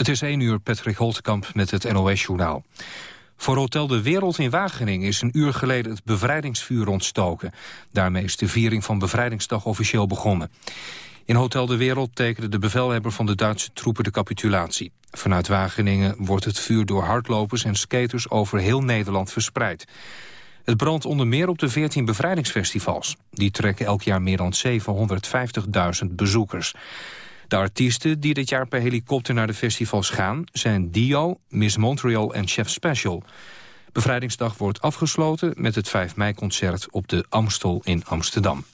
Het is 1 uur, Patrick Holtkamp met het NOS-journaal. Voor Hotel De Wereld in Wageningen is een uur geleden het bevrijdingsvuur ontstoken. Daarmee is de viering van Bevrijdingsdag officieel begonnen. In Hotel De Wereld tekende de bevelhebber van de Duitse troepen de capitulatie. Vanuit Wageningen wordt het vuur door hardlopers en skaters over heel Nederland verspreid. Het brandt onder meer op de 14 bevrijdingsfestivals. Die trekken elk jaar meer dan 750.000 bezoekers. De artiesten die dit jaar per helikopter naar de festivals gaan... zijn Dio, Miss Montreal en Chef Special. Bevrijdingsdag wordt afgesloten met het 5 mei-concert op de Amstel in Amsterdam.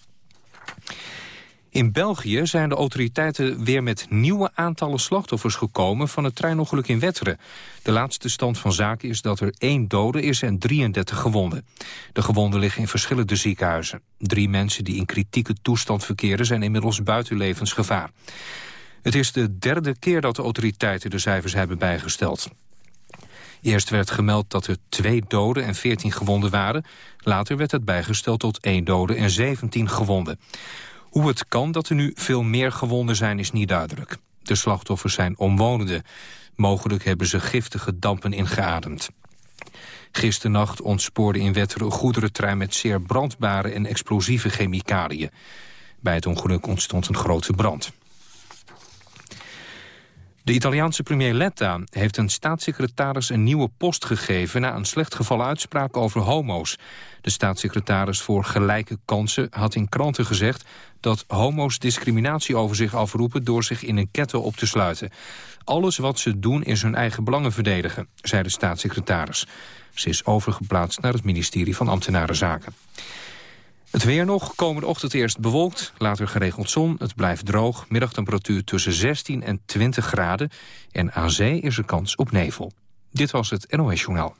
In België zijn de autoriteiten weer met nieuwe aantallen slachtoffers gekomen van het treinongeluk in Wetteren. De laatste stand van zaken is dat er één dode is en 33 gewonden. De gewonden liggen in verschillende ziekenhuizen. Drie mensen die in kritieke toestand verkeren zijn inmiddels buiten levensgevaar. Het is de derde keer dat de autoriteiten de cijfers hebben bijgesteld. Eerst werd gemeld dat er twee doden en 14 gewonden waren. Later werd het bijgesteld tot één dode en 17 gewonden. Hoe het kan dat er nu veel meer gewonden zijn is niet duidelijk. De slachtoffers zijn omwonenden. Mogelijk hebben ze giftige dampen ingeademd. Gisternacht ontspoorde in Wetteren een goederentrein met zeer brandbare en explosieve chemicaliën. Bij het ongeluk ontstond een grote brand. De Italiaanse premier Letta heeft een staatssecretaris een nieuwe post gegeven... na een slecht gevallen uitspraak over homo's. De staatssecretaris voor Gelijke Kansen had in kranten gezegd... dat homo's discriminatie over zich afroepen door zich in een ketting op te sluiten. Alles wat ze doen is hun eigen belangen verdedigen, zei de staatssecretaris. Ze is overgeplaatst naar het ministerie van Ambtenarenzaken. Het weer nog, komende ochtend eerst bewolkt, later geregeld zon. Het blijft droog, middagtemperatuur tussen 16 en 20 graden. En aan zee is er kans op nevel. Dit was het NOS Journaal.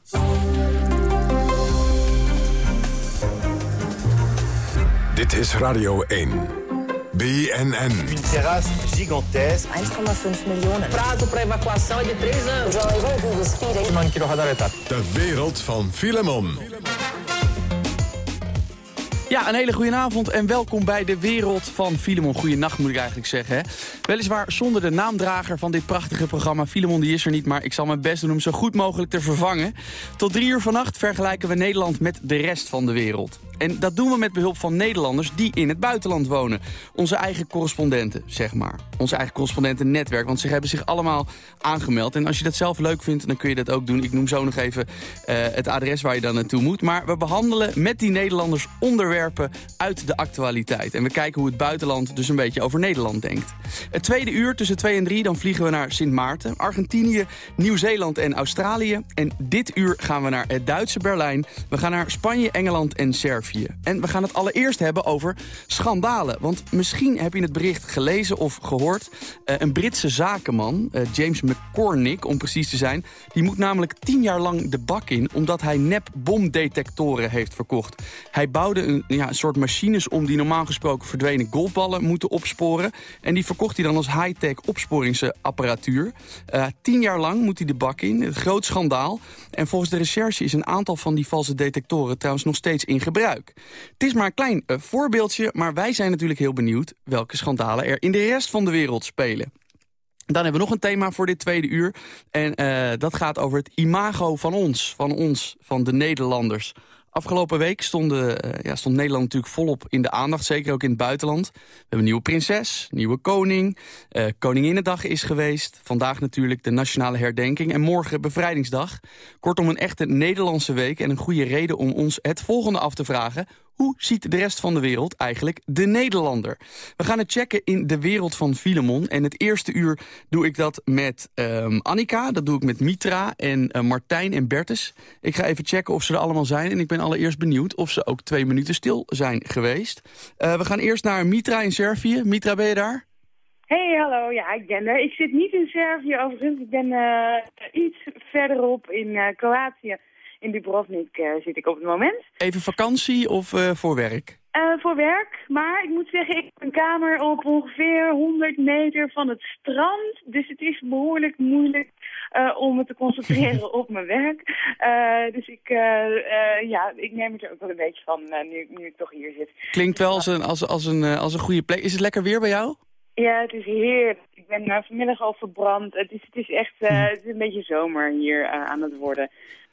Dit is Radio 1. BNN. Terrasse gigantesque. 1,5 miljoen. Prazo para evacuação é de 3 anos. De wereld van Filemon. Ja, een hele goede avond en welkom bij de wereld van Filemon. Goeienacht moet ik eigenlijk zeggen. Hè? Weliswaar zonder de naamdrager van dit prachtige programma. Filemon die is er niet, maar ik zal mijn best doen om zo goed mogelijk te vervangen. Tot drie uur vannacht vergelijken we Nederland met de rest van de wereld. En dat doen we met behulp van Nederlanders die in het buitenland wonen. Onze eigen correspondenten, zeg maar. Onze eigen correspondentennetwerk, want ze hebben zich allemaal aangemeld. En als je dat zelf leuk vindt, dan kun je dat ook doen. Ik noem zo nog even uh, het adres waar je dan naartoe moet. Maar we behandelen met die Nederlanders onderwerpen uit de actualiteit. En we kijken hoe het buitenland dus een beetje over Nederland denkt. Het tweede uur tussen 2 en 3, dan vliegen we naar Sint Maarten, Argentinië, Nieuw-Zeeland en Australië. En dit uur gaan we naar het Duitse Berlijn. We gaan naar Spanje, Engeland en Servië. En we gaan het allereerst hebben over schandalen. Want misschien heb je het bericht gelezen of gehoord. Uh, een Britse zakenman, uh, James McCormick om precies te zijn... die moet namelijk tien jaar lang de bak in... omdat hij nep-bomdetectoren heeft verkocht. Hij bouwde een, ja, een soort machines om die normaal gesproken verdwenen golfballen moeten opsporen. En die verkocht hij dan als high-tech opsporingsapparatuur. Uh, tien jaar lang moet hij de bak in. Een groot schandaal. En volgens de recherche is een aantal van die valse detectoren trouwens nog steeds in gebruik. Het is maar een klein uh, voorbeeldje, maar wij zijn natuurlijk heel benieuwd... welke schandalen er in de rest van de wereld spelen. Dan hebben we nog een thema voor dit tweede uur. En uh, dat gaat over het imago van ons, van ons, van de Nederlanders. Afgelopen week stonden, uh, ja, stond Nederland natuurlijk volop in de aandacht. Zeker ook in het buitenland. We hebben nieuwe prinses, nieuwe koning. Uh, Koninginnedag is geweest. Vandaag natuurlijk de nationale herdenking. En morgen bevrijdingsdag. Kortom een echte Nederlandse week. En een goede reden om ons het volgende af te vragen. Hoe ziet de rest van de wereld eigenlijk de Nederlander? We gaan het checken in de wereld van Filemon. En het eerste uur doe ik dat met um, Annika, dat doe ik met Mitra en uh, Martijn en Bertus. Ik ga even checken of ze er allemaal zijn. En ik ben allereerst benieuwd of ze ook twee minuten stil zijn geweest. Uh, we gaan eerst naar Mitra in Servië. Mitra, ben je daar? Hey, hallo. Ja, ik ben er. Ik zit niet in Servië overigens. Ik ben uh, iets verderop in Kroatië. In Dubrovnik uh, zit ik op het moment. Even vakantie of uh, voor werk? Uh, voor werk, maar ik moet zeggen, ik heb een kamer op ongeveer 100 meter van het strand. Dus het is behoorlijk moeilijk om me te concentreren op mijn werk. Dus ik, ja, ik neem het er ook wel een beetje van nu, nu ik toch hier zit. Klinkt wel als een, als, als, een, als een goede plek. Is het lekker weer bij jou? Ja, het is heerlijk. Ik ben vanmiddag al verbrand. Het is, het is echt het is een beetje zomer hier aan het worden.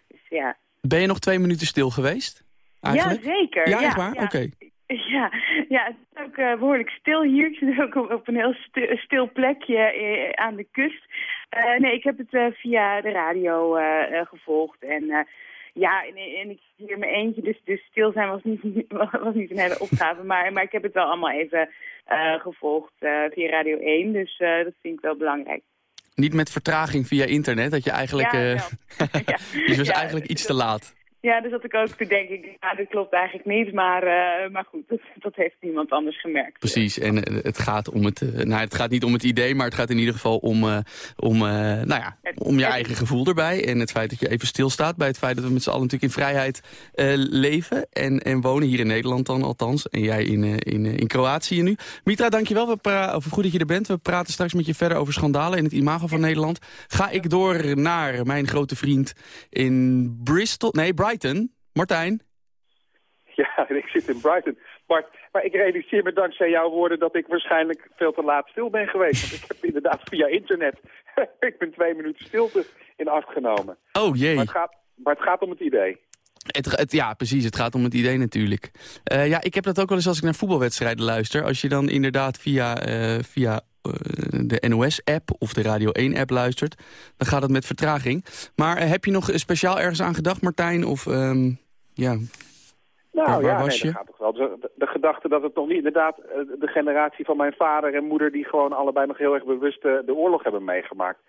Dus, ja. Ben je nog twee minuten stil geweest? Eigenlijk? Ja, zeker. Ja, ja echt waar? Ja. Oké. Ja, ja, het is ook uh, behoorlijk stil hier. Ik zit ook op, op een heel stil, stil plekje uh, aan de kust. Uh, nee, ik heb het via de radio gevolgd. En ja, en, en ik zit hier in mijn eentje, dus, dus stil zijn was niet, was niet een hele opgave. Maar, maar ik heb het wel allemaal even gevolgd via Radio 1. Dus dat vind ik wel belangrijk. Niet met vertraging via internet, dat je eigenlijk... Ja, ja. dus was eigenlijk iets te laat. Ja, dus dat ik ook te denken, ja, dat klopt eigenlijk niet, maar, uh, maar goed, dat, dat, heeft niemand anders gemerkt. Precies, en uh, het gaat om het, uh, nou het gaat niet om het idee, maar het gaat in ieder geval om, om, nou ja, om je eigen gevoel erbij. En het feit dat je even stilstaat bij het feit dat we met z'n allen natuurlijk in vrijheid leven en, en wonen, hier in Nederland dan althans. En jij in, in, in Kroatië nu. Mitra, dankjewel, we of goed dat je er bent. We praten straks met je verder over schandalen in het imago van Nederland. Ga ik door naar mijn grote vriend in Bristol, nee, Brighton. Brighton. Martijn? Ja, ik zit in Brighton. Bart, maar ik realiseer me dankzij jouw woorden dat ik waarschijnlijk veel te laat stil ben geweest. Want ik heb inderdaad via internet, ik ben twee minuten stilte in afgenomen. Oh jee. Maar het gaat, maar het gaat om het idee. Het, het, ja, precies. Het gaat om het idee natuurlijk. Uh, ja, ik heb dat ook wel eens als ik naar voetbalwedstrijden luister. Als je dan inderdaad via, uh, via de NOS-app of de Radio 1-app luistert... dan gaat het met vertraging. Maar heb je nog speciaal ergens aan gedacht, Martijn? Of, um, ja... Nou waar, ja, was nee, je? dat gaat toch wel. De, gedachte dat het nog niet inderdaad de generatie van mijn vader en moeder... die gewoon allebei nog heel erg bewust de oorlog hebben meegemaakt.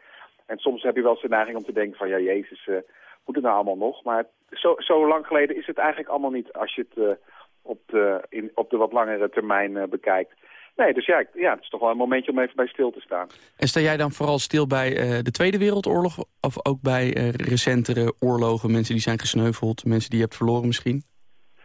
En soms heb je wel eens de neiging om te denken van... ja, Jezus, uh, moet het nou allemaal nog? Maar zo, zo lang geleden is het eigenlijk allemaal niet als je het uh, op, de, in, op de wat langere termijn uh, bekijkt. Nee, dus ja, ja, het is toch wel een momentje om even bij stil te staan. En sta jij dan vooral stil bij uh, de Tweede Wereldoorlog... of ook bij uh, recentere oorlogen, mensen die zijn gesneuveld... mensen die je hebt verloren misschien?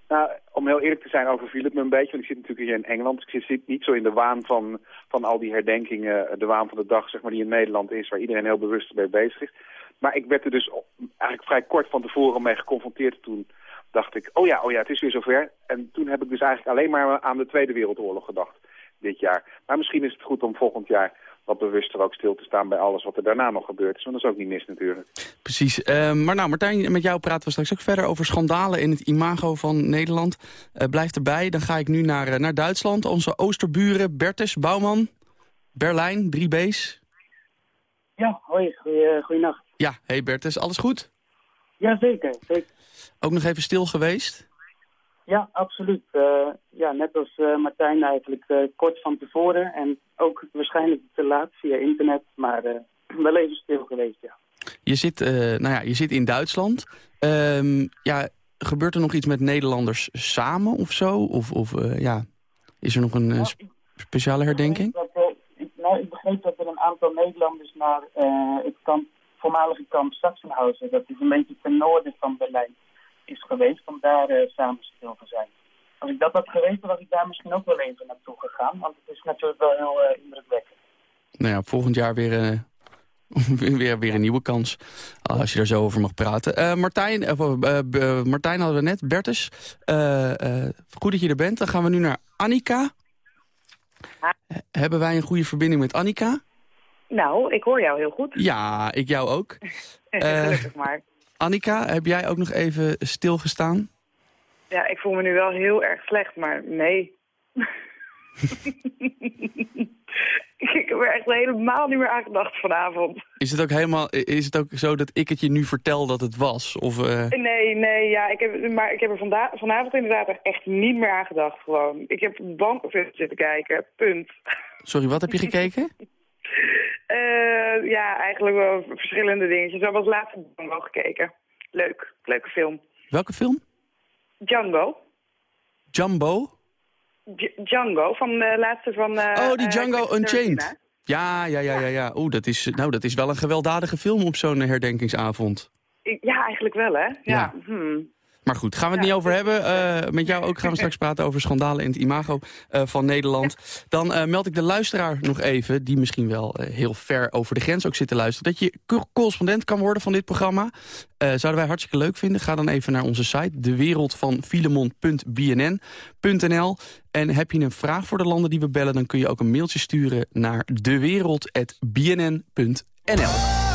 Nou, om heel eerlijk te zijn overviel het me een beetje. Want ik zit natuurlijk hier in Engeland. Dus ik zit niet zo in de waan van, van al die herdenkingen... de waan van de dag zeg maar, die in Nederland is... waar iedereen heel bewust mee bezig is. Maar ik werd er dus eigenlijk vrij kort van tevoren mee geconfronteerd. Toen dacht ik, oh ja, oh ja, het is weer zover. En toen heb ik dus eigenlijk alleen maar aan de Tweede Wereldoorlog gedacht dit jaar. Maar misschien is het goed om volgend jaar wat bewuster ook stil te staan bij alles wat er daarna nog gebeurd is. Want dat is ook niet mis natuurlijk. Precies. Uh, maar nou, Martijn, met jou praten we straks ook verder over schandalen in het imago van Nederland. Uh, blijf erbij. Dan ga ik nu naar, uh, naar Duitsland. Onze oosterburen Bertus Bouwman, Berlijn, 3B's. Ja, hoi, goeie, goeienacht. Ja, hey Bertus, alles goed? Ja, zeker, zeker. Ook nog even stil geweest? Ja, absoluut. Uh, ja, net als uh, Martijn eigenlijk uh, kort van tevoren. En ook waarschijnlijk te laat via internet, maar wel even stil geweest, ja. Je zit, nou ja, je zit in Duitsland. Um, ja, gebeurt er nog iets met Nederlanders samen of zo? Of, of ja, is er nog een nou, sp speciale herdenking? Dat, ik, nou, ik begreep dat er een aantal Nederlanders naar het kamp, voormalige kamp Sachsenhausen... dat is een beetje ten noorden van Berlijn is geweest om daar uh, samen stil te zijn. Als ik dat had geweten, was ik daar misschien ook wel even naartoe gegaan. Want het is natuurlijk wel heel uh, indrukwekkend. Nou ja, volgend jaar weer, uh, weer, weer een nieuwe kans. Als je daar zo over mag praten. Martijn, Martijn hadden we net, Bertus. goed dat je er bent. Dan gaan we nu naar Annika. Hebben wij een goede verbinding met Annika? Nou, ik hoor jou heel goed. Ja, ik jou ook. Gelukkig maar. Annika, heb jij ook nog even stilgestaan? Ja, ik voel me nu wel heel erg slecht, maar nee. ik heb er echt helemaal niet meer aan gedacht vanavond. Is het ook helemaal, is het ook zo dat ik het je nu vertel dat het was? Of, uh... Nee, nee, ja, ik heb, maar ik heb er vanda vanavond inderdaad echt niet meer aan gedacht gewoon. Ik heb bankenfilms zitten kijken, punt. Sorry, wat heb je gekeken? Uh, ja, eigenlijk wel verschillende dingetjes. Ik heb als laatste Django gekeken. Leuk, leuke film. Welke film? Django. Jumbo? J Django, van de laatste van... Uh, oh, die Django uh, Unchained. Ja, ja, ja, ja. ja. Oeh, dat is, nou, dat is wel een gewelddadige film op zo'n herdenkingsavond. Ja, eigenlijk wel, hè? Ja. ja. Hmm. Maar goed, gaan we het Ja, niet over hebben. Eh, met jou ook gaan we straks praten over schandalen in het imago eh, van Nederland. Dan eh, meld ik de luisteraar nog even, die misschien wel heel ver over de grens ook zit te luisteren, dat je co- correspondent kan worden van dit programma. Zouden wij hartstikke leuk vinden. Ga dan even naar onze site, dewereldvanfilemon.bnn.nl. En heb je een vraag voor de landen die we bellen... dan kun je ook een mailtje sturen naar dewereld.bnn.nl.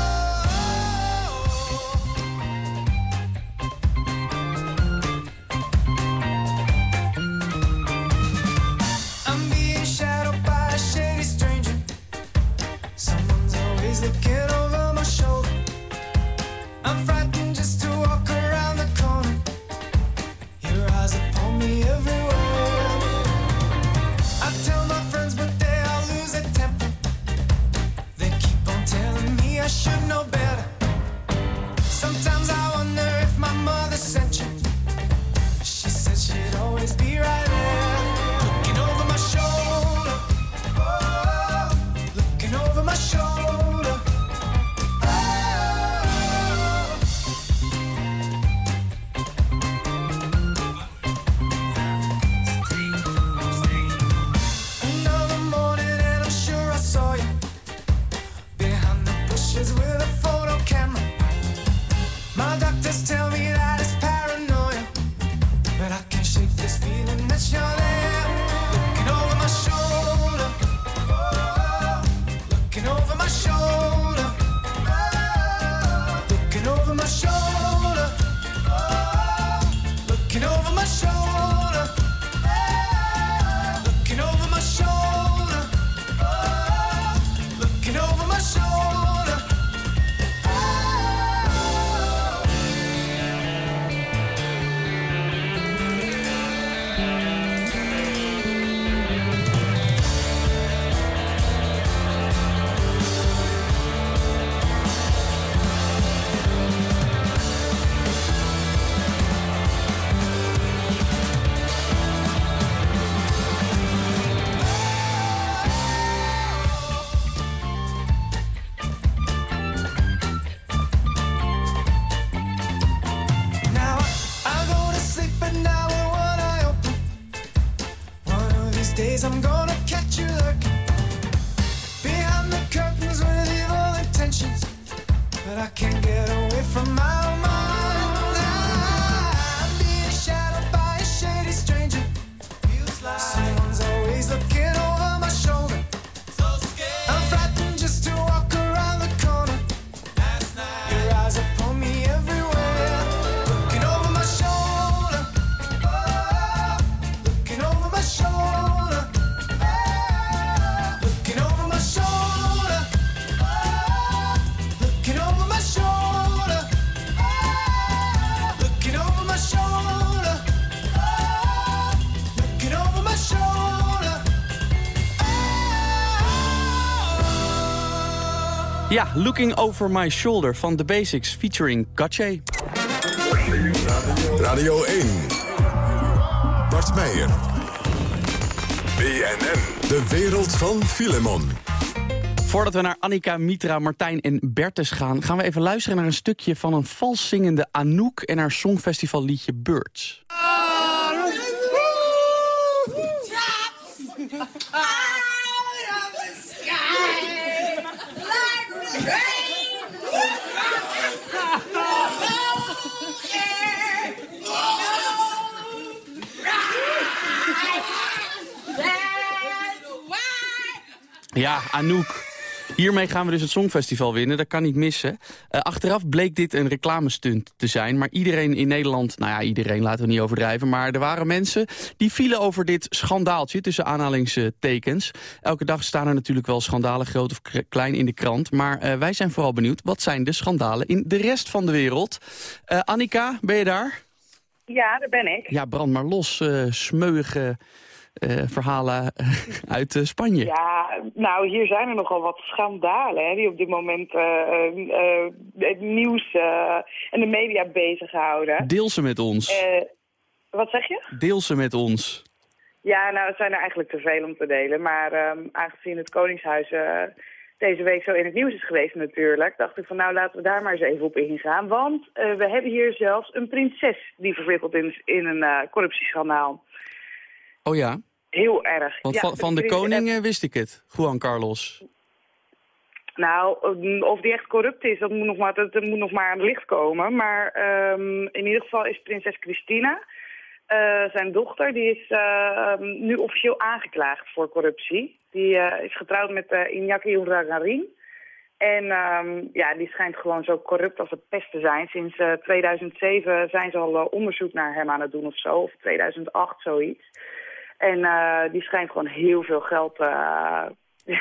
Looking Over My Shoulder van The Basics featuring Gache. Radio 1. Bart Meijer. BNN. De wereld van Filemon. Voordat we naar Annika, Mitra, Martijn en Bertes gaan... gaan we even luisteren naar een stukje van een vals zingende Anouk... en haar songfestivalliedje Birds. Ja, Anouk. Hiermee gaan we dus het Songfestival winnen, dat kan niet missen. Eh, achteraf bleek dit een reclamestunt te zijn. Maar iedereen in Nederland, nou ja, iedereen laten we niet overdrijven... maar er waren mensen die vielen over dit schandaaltje, tussen aanhalingstekens. Elke dag staan er natuurlijk wel schandalen, groot of klein, in de krant. Maar eh, wij zijn vooral benieuwd, wat zijn de schandalen in de rest van de wereld? Eh, Annika, ben je daar? Ja, daar ben ik. Ja, brand maar los, eh eh, verhalen eh, uit eh, Spanje. Ja, nou, hier zijn er nogal wat schandalen hè, die op dit moment het nieuws en de media bezighouden. Deel ze met ons. Wat zeg je? Deel ze met ons. Ja, nou, het zijn er eigenlijk te veel om te delen. Maar ehm, aangezien het Koningshuis deze week zo in het nieuws is geweest natuurlijk, dacht ik van nou laten we daar maar eens even op ingaan. Want we hebben hier zelfs een prinses die verwikkeld is in een eh, corruptieschandaal. Oh ja? Heel erg. Want Ja, van, van de koning eh, wist ik het. Juan Carlos. Nou, um, of die echt corrupt is, dat moet nog maar, dat, moet nog maar aan het licht komen. Maar ehm, in ieder geval is prinses Christina, eh, zijn dochter, die is eh, nu officieel aangeklaagd voor corruptie. Die eh, is getrouwd met eh Iñaki Urdangarin. En ehm, ja, die schijnt gewoon zo corrupt als het pest te zijn. Sinds eh, 2007 zijn ze al eh, onderzoek naar hem aan het doen of zo. Of 2008, zoiets. En eh, die schijnt gewoon heel veel geld eh,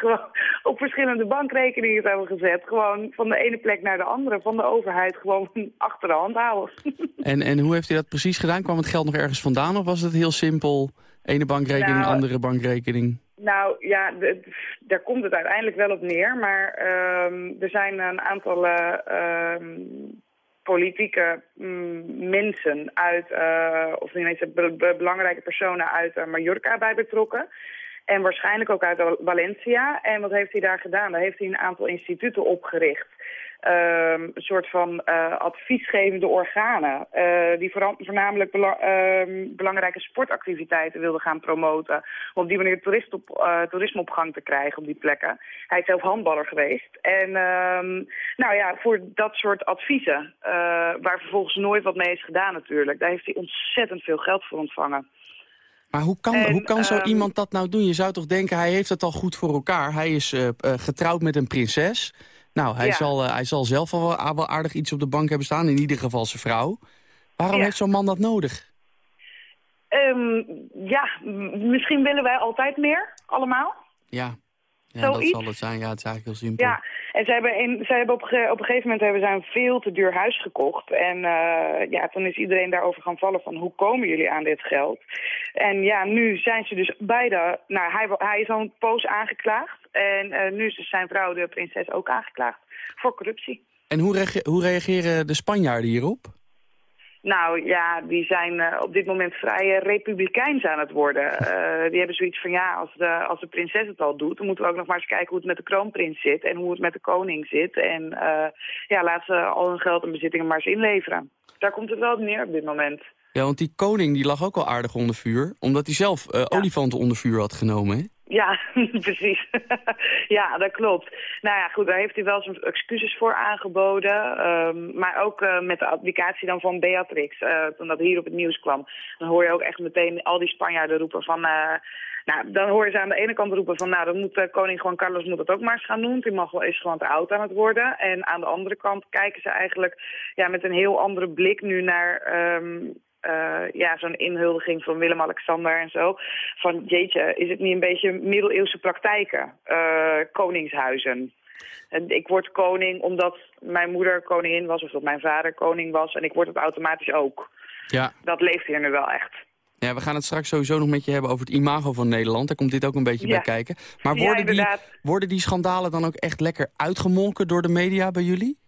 gewoon op verschillende bankrekeningen te hebben gezet. Gewoon van de ene plek naar de andere. Van de overheid gewoon achter de hand houden. En, en hoe heeft hij dat precies gedaan? Kwam het geld nog ergens vandaan of was het heel simpel? Ene bankrekening, Nou, andere bankrekening. Nou ja, de- daar komt het uiteindelijk wel op neer. Maar ehm, er zijn een aantal eh, ehm, politieke mm, mensen uit, eh, of be- be- belangrijke personen uit eh, Mallorca bij betrokken. En waarschijnlijk ook uit Valencia. En wat heeft hij daar gedaan? Daar heeft hij een aantal instituten opgericht. Ehm, een soort van eh, adviesgevende organen. eh, die vooral, voornamelijk bela- ehm, belangrijke sportactiviteiten wilden gaan promoten. Om op die manier toerist op, eh, toerisme op gang te krijgen op die plekken. Hij is zelf handballer geweest. En ehm, nou ja, voor dat soort adviezen, waar vervolgens nooit wat mee is gedaan natuurlijk. Daar heeft hij ontzettend veel geld voor ontvangen. Maar hoe kan, En, hoe kan zo iemand dat nou doen? Je zou toch denken, hij heeft het al goed voor elkaar. Hij is getrouwd met een prinses. Nou, hij, Ja. zal, eh, hij zal zelf al wel, aardig iets op de bank hebben staan. In ieder geval zijn vrouw. Waarom Ja. heeft zo'n man dat nodig? Ehm, ja, misschien willen wij altijd meer, allemaal. Ja, ja dat zal het zijn. Ja, het is eigenlijk heel simpel. Ja, en zij hebben, in, zij hebben op, ge- op een gegeven moment hebben zij een veel te duur huis gekocht. En eh, ja, toen is iedereen daarover gaan vallen van hoe komen jullie aan dit geld? En ja, nu zijn ze dus beide, nou hij, hij is al een poos aangeklaagd. En eh, nu is zijn vrouw, de prinses, ook aangeklaagd voor corruptie. En hoe, reage- hoe reageren de Spanjaarden hierop? Nou ja, die zijn eh, op dit moment vrij eh, republikeins aan het worden. Die hebben zoiets van ja, als de, als de prinses het al doet... dan moeten we ook nog maar eens kijken hoe het met de kroonprins zit... en hoe het met de koning zit. En ja, laat ze al hun geld en bezittingen maar eens inleveren. Daar komt het wel op neer op dit moment. Ja, want die koning die lag ook al aardig onder vuur. Omdat hij zelf olifanten onder vuur had genomen, hè? Ja, precies. ja, dat klopt. Nou ja, goed, daar heeft hij wel zijn excuses voor aangeboden. Ehm, maar ook eh, met de applicatie dan van Beatrix, eh, toen dat hier op het nieuws kwam. Dan hoor je ook echt meteen al die Spanjaarden roepen van... eh, nou, dan hoor je ze aan de ene kant roepen van... nou, dan moet koning Juan Carlos moet dat ook maar eens gaan doen. Die mag wel, is gewoon te oud aan het worden. En aan de andere kant kijken ze eigenlijk ja, met een heel andere blik nu naar... ehm, eh, ja, zo'n inhuldiging van Willem-Alexander en zo. Van jeetje, is het niet een beetje middeleeuwse praktijken? eh, koningshuizen. En ik word koning omdat mijn moeder koningin was of dat mijn vader koning was. En ik word het automatisch ook. Ja. Dat leeft hier nu wel echt. Ja, we gaan het straks sowieso nog met je hebben over het imago van Nederland. Daar komt dit ook een beetje Ja. bij kijken. Maar Ja, worden, die, worden die schandalen dan ook echt lekker uitgemolken door de media bij jullie?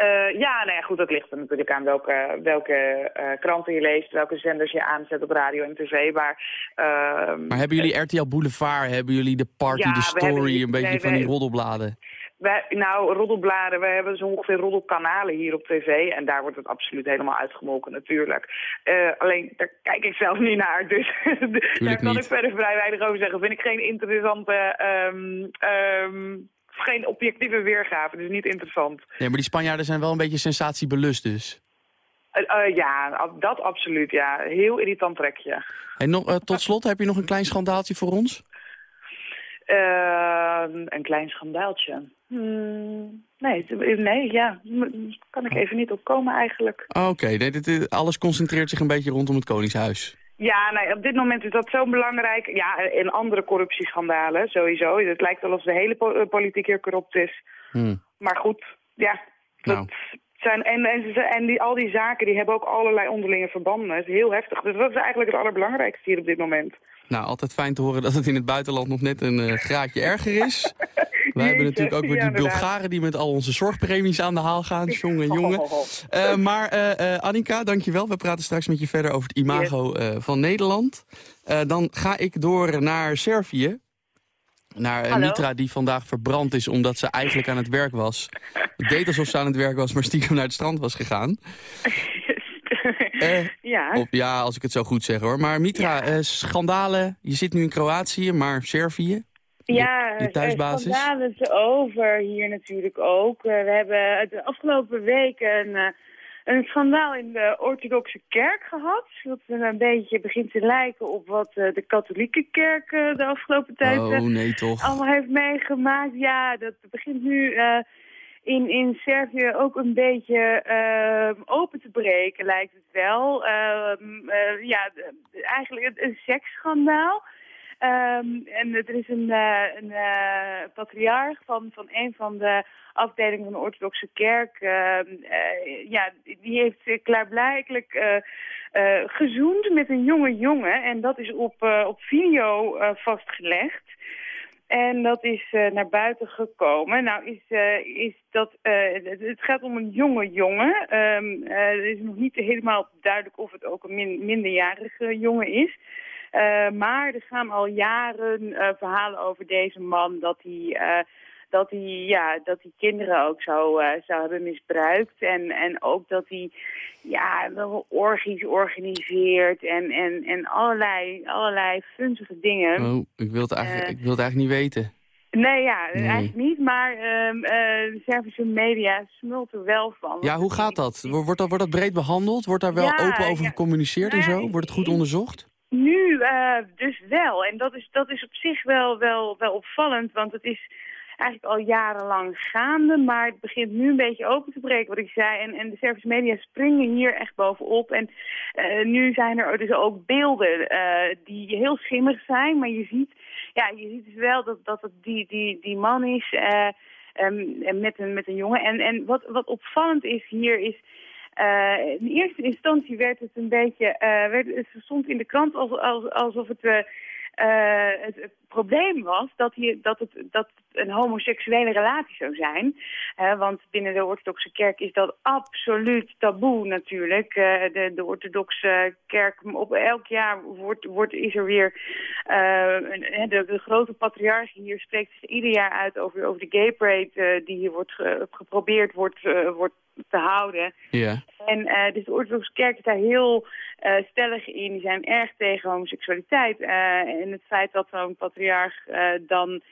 Eh, ja, nou ja, goed, dat ligt er natuurlijk aan welke, welke eh, kranten je leest, welke zenders je aanzet op radio en tv. Maar, ehm, Maar hebben jullie RTL Boulevard, hebben jullie de Party, Ja, de Story, een beetje nee, van die roddelbladen? Wij, nou, roddelbladen, we hebben zo ongeveer roddelkanalen hier op tv. En daar wordt het absoluut helemaal uitgemolken natuurlijk. Eh, alleen, daar kijk ik zelf niet naar. Dus daar kan niet. ik verder vrij weinig over zeggen. Vind ik geen interessante, ehm, ehm, geen objectieve weergave. Dus niet interessant. Nee, maar die Spanjaarden zijn wel een beetje sensatiebelust dus. Eh, eh, ja, dat absoluut, ja. Heel irritant trekje. En nog, eh, tot slot, heb je nog een klein schandaaltje voor ons? Eh, een klein schandaaltje. Hmm, nee, nee, ja. Kan ik even niet opkomen eigenlijk. Oké, nee, dit- alles concentreert zich een beetje rondom het Koningshuis. Ja, nee, op dit moment is dat zo belangrijk. Ja, en andere corruptieschandalen sowieso. Het lijkt wel of de hele eh, politiek hier corrupt is. Hm. Maar goed, ja. Dat Nou. zijn, en en die, al die zaken die hebben ook allerlei onderlinge verbanden. Het is heel heftig. Dus dat is eigenlijk het allerbelangrijkste hier op dit moment. Nou, altijd fijn te horen dat het in het buitenland nog net een eh, graadje erger is. Wij hebben natuurlijk ook weer die. Bulgaren die met al onze zorgpremies aan de haal gaan. Jongen, jongen. Eh, maar eh, Annika, dankjewel. We praten straks met je verder over het imago van Nederland. Dan ga ik door naar Servië. Naar? Mitra die vandaag verbrand is omdat ze eigenlijk aan het werk was. Het deed alsof ze aan het werk was, maar stiekem naar het strand was gegaan. Eh, ja. Of, ja, als ik het zo goed zeg hoor. Maar Mitra, eh, schandalen. Je zit nu in Kroatië, maar Servië? Ja, je thuisbasis? is over hier natuurlijk ook. Eh, we hebben de afgelopen weken een, eh, een schandaal in de orthodoxe kerk gehad. Dat een beetje begint te lijken op wat eh, de katholieke kerk de afgelopen tijd Oh, nee toch. allemaal heeft meegemaakt. Ja, dat begint nu in, in Servië ook een beetje eh, open te breken, lijkt het wel. Eh, ja, eigenlijk een, een seksschandaal. Ehm, en er is een, eh, een eh, patriarch van, van een van de afdelingen van de orthodoxe kerk. ehm, eh, ja, die heeft klaarblijkelijk gezoend met een jonge jongen. En dat is op, op video vastgelegd. En dat is naar buiten gekomen. Nou is, eh, is dat, eh, het, gaat om een jonge jongen. Ehm, het is nog niet helemaal duidelijk of het ook een min- minderjarige jongen is. Eh, maar er gaan al jaren eh, verhalen over deze man dat hij, eh, dat hij, ja, dat hij kinderen ook zou, eh, zou hebben misbruikt. En, en ook dat hij ja, wel orgies organiseert en, en, en allerlei, allerlei funzige dingen. Oh, ik wil het eigenlijk, ik wil het eigenlijk niet weten. Nee, ja, Nee. eigenlijk niet. Maar eh, de Servische media smult er wel van. Ja, hoe gaat dat? Wo- Wordt dat, wordt dat breed behandeld? Wordt daar wel Ja, open over ja. gecommuniceerd en Nou zo? Wordt het goed onderzocht? Nu eh, dus wel. En dat is, dat is op zich wel, wel, wel opvallend, want het is eigenlijk al jarenlang gaande. Maar het begint nu een beetje open te breken, wat ik zei. En, en de Servische media springen hier echt bovenop. En eh, nu zijn er dus ook beelden eh, die heel schimmig zijn. Maar je ziet, ja, je ziet dus wel dat, dat het die, die, die man is en met, een, met een jongen. En, en wat, wat opvallend is hier is... Eh, in eerste instantie werd het een beetje, eh, werd, het stond in de krant als, als, alsof het, eh, het, het probleem was dat, hier, dat, het, dat het een homoseksuele relatie zou zijn. Want binnen de orthodoxe kerk is dat absoluut taboe natuurlijk. De, orthodoxe kerk, op elk jaar wordt, wordt, is er weer een, de, de grote patriarch hier spreekt ieder jaar uit over, over de gay parade die hier wordt ge- geprobeerd wordt, wordt te houden. Ja. En eh, dus de orthodoxe kerk is daar heel eh, stellig in. Die zijn erg tegen homoseksualiteit. Eh, en het feit dat zo'n patriarch dan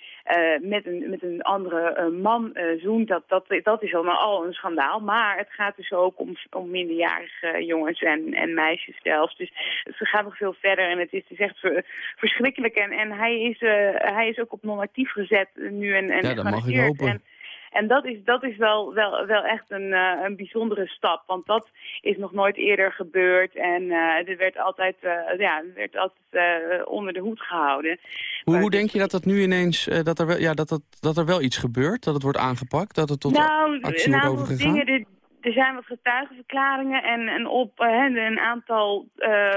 met, een, met een andere man zoent, dat, dat, dat is allemaal al een schandaal. Maar het gaat dus ook om, om minderjarige jongens en, en meisjes zelfs. Dus het gaat nog veel verder en het is dus echt ver- verschrikkelijk. En, en hij, is, hij is ook op non-actief gezet nu en, en Ja, dat mag ik hopen. En, en dat is, dat is wel, wel, wel echt een, eh, een bijzondere stap. Want dat is nog nooit eerder gebeurd. En eh er werd altijd, eh, ja, er werd altijd onder de hoed gehouden. Hoe, hoe denk je dat dat nu ineens, dat, er wel, ja, dat, dat, dat er wel iets gebeurt? Dat het wordt aangepakt? Dat het tot nou, actie een wordt aantal overgegaan? dingen. Er, er zijn wat getuigenverklaringen en, en op, eh, een aantal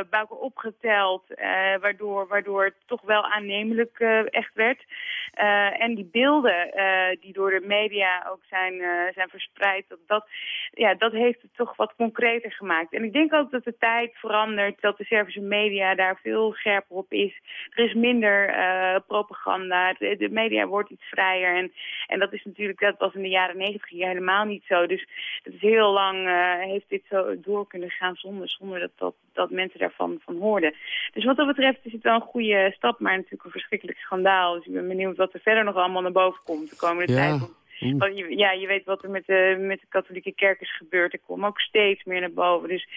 elkaar opgeteld. eh, waardoor, waardoor het toch wel aannemelijk echt werd. En die beelden die door de media ook zijn, zijn verspreid, dat, dat, ja, dat heeft het toch wat concreter gemaakt. En ik denk ook dat de tijd verandert, dat de Servische media daar veel scherper op is. Er is minder propaganda, de, media wordt iets vrijer. En, en dat is natuurlijk, dat was in de jaren negentig helemaal niet zo. Dus het is heel lang, eh, heeft dit zo door kunnen gaan zonder, zonder dat, dat, dat mensen daarvan van hoorden. Dus wat dat betreft is het wel een goede stap, maar natuurlijk een verschrikkelijk schandaal. Dus ik ben benieuwd wat er verder nog allemaal naar boven komt de komende Ja. tijd. Want je, ja, je weet wat er met de, met de katholieke kerk is gebeurd. Er komen ook steeds meer naar boven. Dus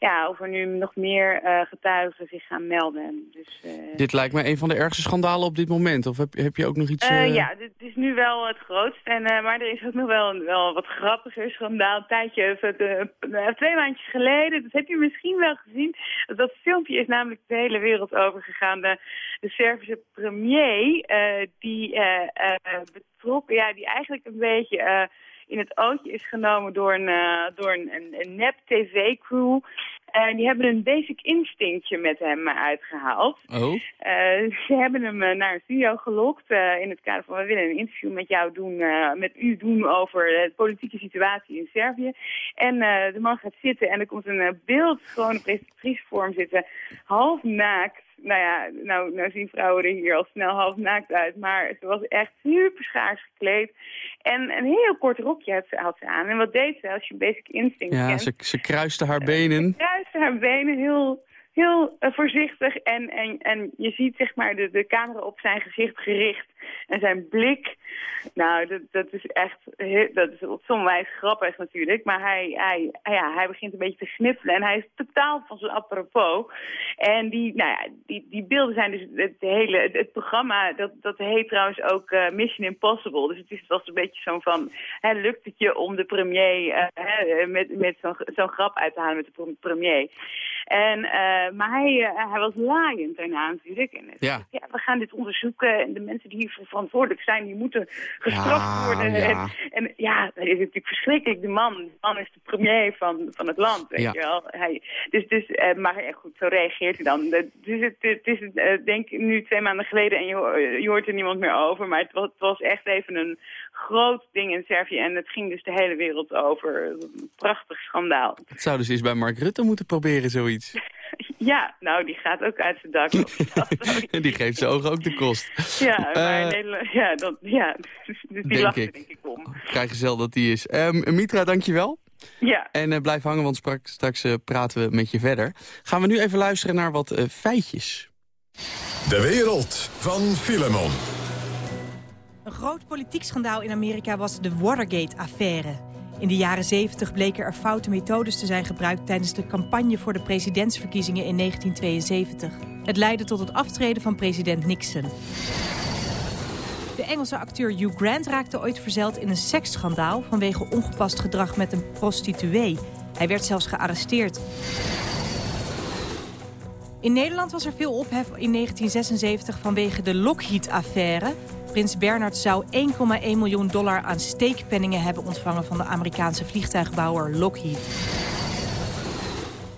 ja, of er nu nog meer eh, getuigen zich gaan melden. Dus, eh, Dit lijkt me een van de ergste schandalen op dit moment. Of heb, heb je ook nog iets... eh, ja, dit is nu wel het grootste. En, maar er is ook nog wel een wel wat grappiger schandaal. Een tijdje, of het, twee maandjes geleden, dat heb je misschien wel gezien. Dat filmpje is namelijk de hele wereld overgegaan. De, de Servische premier, die betrokken, ja, die eigenlijk een beetje... in het ootje is genomen door een, eh, door een, een, een nep-tv-crew. En die hebben een basic instinctje met hem eh, uitgehaald. Oh, Eh, ze hebben hem eh, naar een studio gelokt in het kader van... we willen een interview met jou doen, met u doen over de politieke situatie in Servië. En de man gaat zitten en er komt een uh, beeldschone presentatrice voor hem zitten, half naakt. Nou ja, nou, nou zien vrouwen er hier al snel half naakt uit. Maar ze was echt super schaars gekleed. En een heel kort rokje had ze, had ze aan. En wat deed ze als je Basic Instinct Ja, kent? ze, ze kruiste haar benen. kruiste haar benen heel, heel eh, voorzichtig. En, en, en je ziet zeg maar de, de camera op zijn gezicht gericht. En zijn blik, nou, dat, dat is echt, dat is onwijs grappig natuurlijk. Maar hij, hij, ja, hij begint een beetje te sniffelen en hij is totaal van zijn apropos. En die, nou ja, die, die beelden zijn dus het hele, het, het programma, dat, dat heet trouwens ook eh, Mission Impossible. Dus het is was een beetje zo van, hè, lukt het je om de premier eh, hè, met, met zo'n zo'n grap uit te halen met de pre- premier. En, eh, maar hij, hij was laaiend daarna natuurlijk. En Ja. ja, we gaan dit onderzoeken en de mensen die verantwoordelijk zijn, die moeten gestraft Ja, worden. ja. En, en ja, dat is natuurlijk verschrikkelijk. De man, de man is de premier van, van het land, weet Ja. je wel. Hij, dus, dus, eh, maar goed, zo reageert hij dan. Het- Dus het, het is, eh, denk nu twee maanden geleden en je, je hoort er niemand meer over. Maar het was, het was echt even een groot ding in Servië. En het ging dus de hele wereld over. Een prachtig schandaal. Het zou dus eens bij Mark Rutte moeten proberen, zoiets. Ja, nou, die gaat ook uit zijn dak. En die geeft zijn ogen ook de kost. ja, maar Eh, Nederland, ja, dat, ja, dus die Denk lacht er ik. denk ik om. Vrijgezel dat die is. Ehm, Mitra, dankjewel. Ja. En eh, blijf hangen, want sprak- straks eh, praten we met je verder. Gaan we nu even luisteren naar wat eh, feitjes. De wereld van Filemon. Een groot politiek schandaal in Amerika was de Watergate-affaire. In de jaren 70 bleken er foute methodes te zijn gebruikt... tijdens de campagne voor de presidentsverkiezingen in 1972. Het leidde tot het aftreden van president Nixon. De Engelse acteur Hugh Grant raakte ooit verzeild in een seksschandaal... vanwege ongepast gedrag met een prostituee. Hij werd zelfs gearresteerd. In Nederland was er veel ophef in 1976 vanwege de Lockheed-affaire. Prins Bernhard zou 1,1 miljoen dollar aan steekpenningen hebben ontvangen... van de Amerikaanse vliegtuigbouwer Lockheed.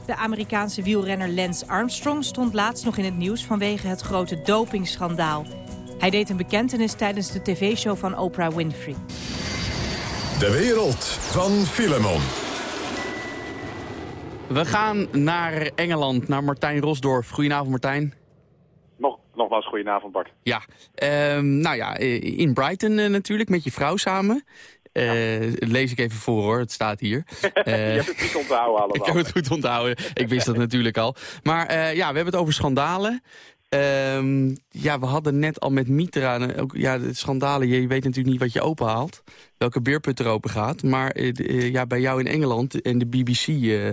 De Amerikaanse wielrenner Lance Armstrong stond laatst nog in het nieuws... vanwege het grote dopingschandaal. Hij deed een bekentenis tijdens de tv-show van Oprah Winfrey. De wereld van Filemon. We gaan naar Engeland, naar Martijn Rosdorf. Goedenavond, Martijn. Nog, nogmaals, goedenavond Bart. Ja, ehm, nou ja, eh, in Brighton eh, natuurlijk, met je vrouw samen. Eh, Lees ik even voor hoor, het staat hier. Je hebt het niet onthouden allemaal. ik heb het goed onthouden, ik wist dat natuurlijk al. Maar ja, we hebben het over schandalen. Ehm, ja, we hadden net al met Mitra, ook, ja, de schandalen, je weet natuurlijk niet wat je openhaalt. Welke beerput er open gaat. Maar ja, bij jou in Engeland en de BBC, eh,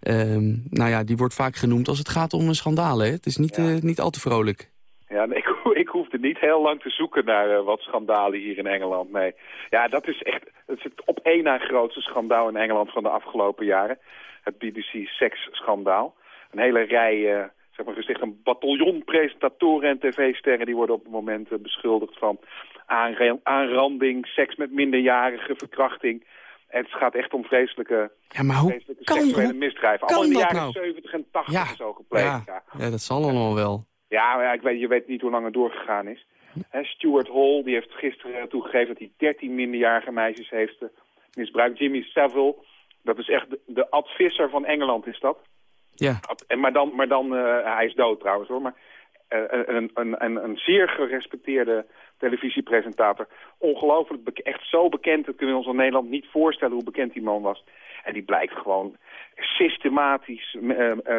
ehm, nou ja, die wordt vaak genoemd als het gaat om een schandalen. Het is niet, niet al te vrolijk. Ja, nee, ik, ho- ik hoefde niet heel lang te zoeken naar eh, wat schandalen hier in Engeland. Nee. Ja, dat is echt het is het op één na grootste schandaal in Engeland van de afgelopen jaren. Het BBC seksschandaal. Een hele rij, eh, zeg maar gezegd, een bataljon presentatoren en tv-sterren... die worden op het moment eh, beschuldigd van aanra- aanranding, seks met minderjarigen, verkrachting... En het gaat echt om vreselijke, Ja, maar hoe vreselijke kan- seksuele misdrijven. Allemaal in de dat jaren nou? 70 en 80 Ja, en zo gepleegd. ja, ja. ja, dat zal allemaal wel. Ja, maar ja, ik weet, je weet niet hoe lang het doorgegaan is. Stuart Hall die heeft gisteren toegegeven dat hij 13 minderjarige meisjes heeft eh, misbruikt. Jimmy Savile, dat is echt de, de Ad Visser van Engeland is dat. Ja. En, maar dan, maar dan eh, hij is dood trouwens hoor, maar eh, een, een, een, een zeer gerespecteerde televisiepresentator. Ongelooflijk, echt zo bekend, dat kunnen we ons in Nederland niet voorstellen hoe bekend die man was. En die blijkt gewoon systematisch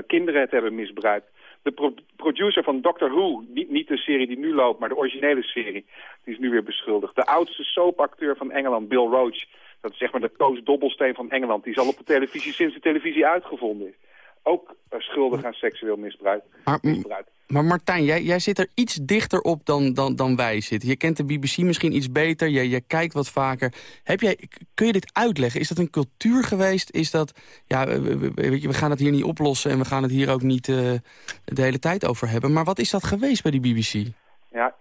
kinderen te hebben misbruikt. De pro- producer van Doctor Who, niet, niet de serie die nu loopt, maar de originele serie, die is nu weer beschuldigd. De oudste soapacteur van Engeland, Bill Roach, dat is zeg maar de Koos Dobbelsteen van Engeland, die is al op de televisie sinds de televisie uitgevonden is. Ook eh, schuldig aan seksueel misbruik. Maar, misbruik. Maar Martijn, jij, jij zit er iets dichter op dan, dan, dan wij zitten. Je kent de BBC misschien iets beter, je kijkt wat vaker. Heb jij, kun je dit uitleggen? Is dat een cultuur geweest? Is dat, ja, we, we gaan het hier niet oplossen... en we gaan het hier ook niet eh, de hele tijd over hebben. Maar wat is dat geweest bij die BBC? Ja,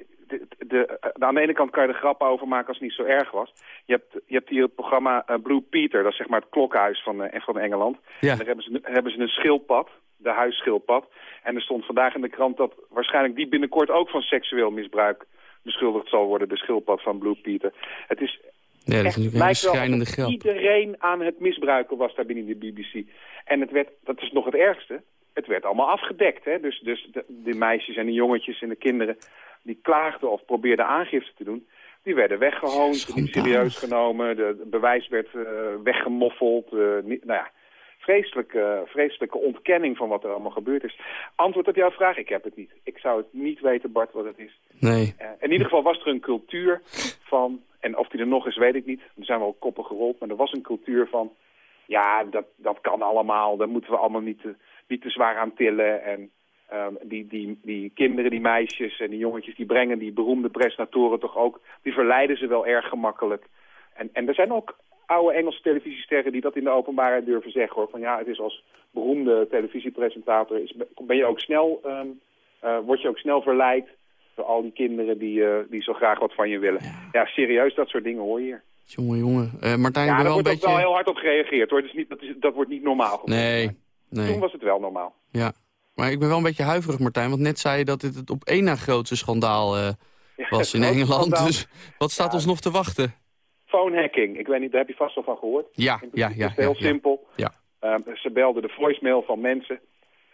de, de, eh, aan de ene kant kan je er grappen over maken als het niet zo erg was. Je hebt, je hebt hier het programma eh, Blue Peter, dat is zeg maar het klokhuis van, eh, van Engeland. Ja. En daar hebben ze, hebben ze een schildpad, de huisschildpad. En er stond vandaag in de krant dat waarschijnlijk die binnenkort ook van seksueel misbruik beschuldigd zal worden, de schildpad van Blue Peter. Het is Ja, dat is echt, lijkt wel alsof grap. iedereen aan het misbruiken was daar binnen de BBC. En het werd, dat is nog het ergste, het werd allemaal afgedekt. Hè? Dus, dus de, de meisjes en de jongetjes en de kinderen die klaagden of probeerden aangifte te doen... die werden weggehoond, niet serieus genomen, de, de bewijs werd uh, weggemoffeld. Uh, niet, nou ja, vreselijke, vreselijke ontkenning van wat er allemaal gebeurd is. Antwoord op jouw vraag, ik heb het niet. Ik zou het niet weten, Bart, wat het is. Nee. Uh, in ieder geval was er een cultuur van, en of die er nog is, weet ik niet. Er zijn wel koppen gerold, maar er was een cultuur van... ja, dat, dat kan allemaal, daar moeten we allemaal niet te, niet te zwaar aan tillen. En um, die, die, die kinderen, die meisjes en die jongetjes... die brengen die beroemde presentatoren toch ook... die verleiden ze wel erg gemakkelijk. En, en er zijn ook oude Engelse televisiesterren die dat in de openbaarheid durven zeggen. Hoor. Van ja, het is als beroemde televisiepresentator, is, ben je ook snel, um, uh, word je ook snel verleid door al die kinderen die, uh, die zo graag wat van je willen. Ja. ja, serieus, dat soort dingen hoor je hier. Jongen, jongen. Uh, Martijn, ja, ik daar wel wordt een beetje... ook wel heel hard op gereageerd hoor. Dus niet, dat, is, dat wordt niet normaal. Nee, nee. Toen was het wel normaal. Ja, maar ik ben wel een beetje huiverig Martijn, want net zei je dat dit het op één na grootste schandaal uh, was in Engeland. Schandaal. Dus wat staat ja. ons nog te wachten? phone hacking. Ik weet niet, daar heb je vast al van gehoord. Ja, ja, ja. Het is heel simpel. Ja. Um, ze belden de voicemail van mensen.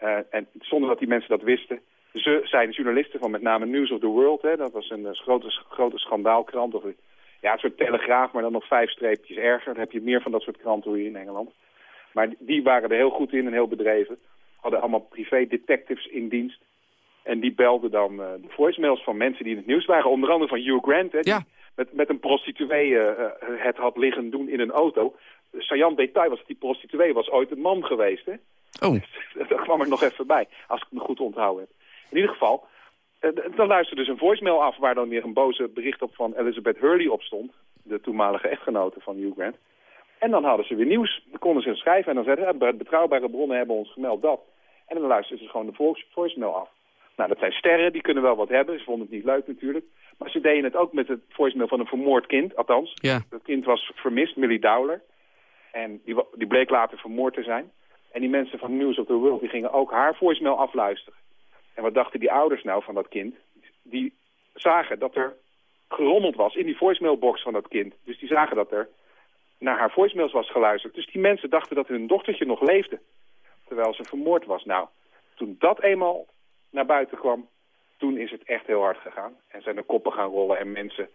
Uh, en zonder dat die mensen dat wisten. Ze zijn journalisten van met name News of the World. Hè. Dat was een uh, grote, grote schandaalkrant. Of, ja, een soort telegraaf, maar dan nog vijf streepjes erger. Dan heb je meer van dat soort kranten hier in Engeland. Maar die waren er heel goed in en heel bedreven. Hadden allemaal privé detectives in dienst. En die belden dan uh, de voicemails van mensen die in het nieuws waren. Onder andere van Hugh Grant. Hè, ja met, met een prostituee uh, het had liggen doen in een auto. Sajan detail was dat die prostituee was ooit een man geweest. Hè? Oh. Dat kwam er nog even bij, als ik me goed onthouden heb. In ieder geval, uh, dan luisterde dus een voicemail af... waar dan weer een boze bericht op van Elizabeth Hurley op stond. De toenmalige echtgenote van Hugh Grant. En dan hadden ze weer nieuws. Dan konden ze schrijven en dan zeiden ze... betrouwbare bronnen hebben ons gemeld dat. En dan luisterden ze gewoon de voicemail af. Nou, dat zijn sterren, die kunnen wel wat hebben. Ze vonden het niet leuk natuurlijk. Maar ze deden het ook met het voicemail van een vermoord kind, althans. Ja. Dat kind was vermist, Millie Dowler. En die, die bleek later vermoord te zijn. En die mensen van News of the World die gingen ook haar voicemail afluisteren. En wat dachten die ouders nou van dat kind? Die zagen dat er gerommeld was in die voicemailbox van dat kind. Dus die zagen dat er naar haar voicemails was geluisterd. Dus die mensen dachten dat hun dochtertje nog leefde. Terwijl ze vermoord was. Nou, toen dat eenmaal naar buiten kwam, toen is het echt heel hard gegaan. En zijn er koppen gaan rollen en mensen...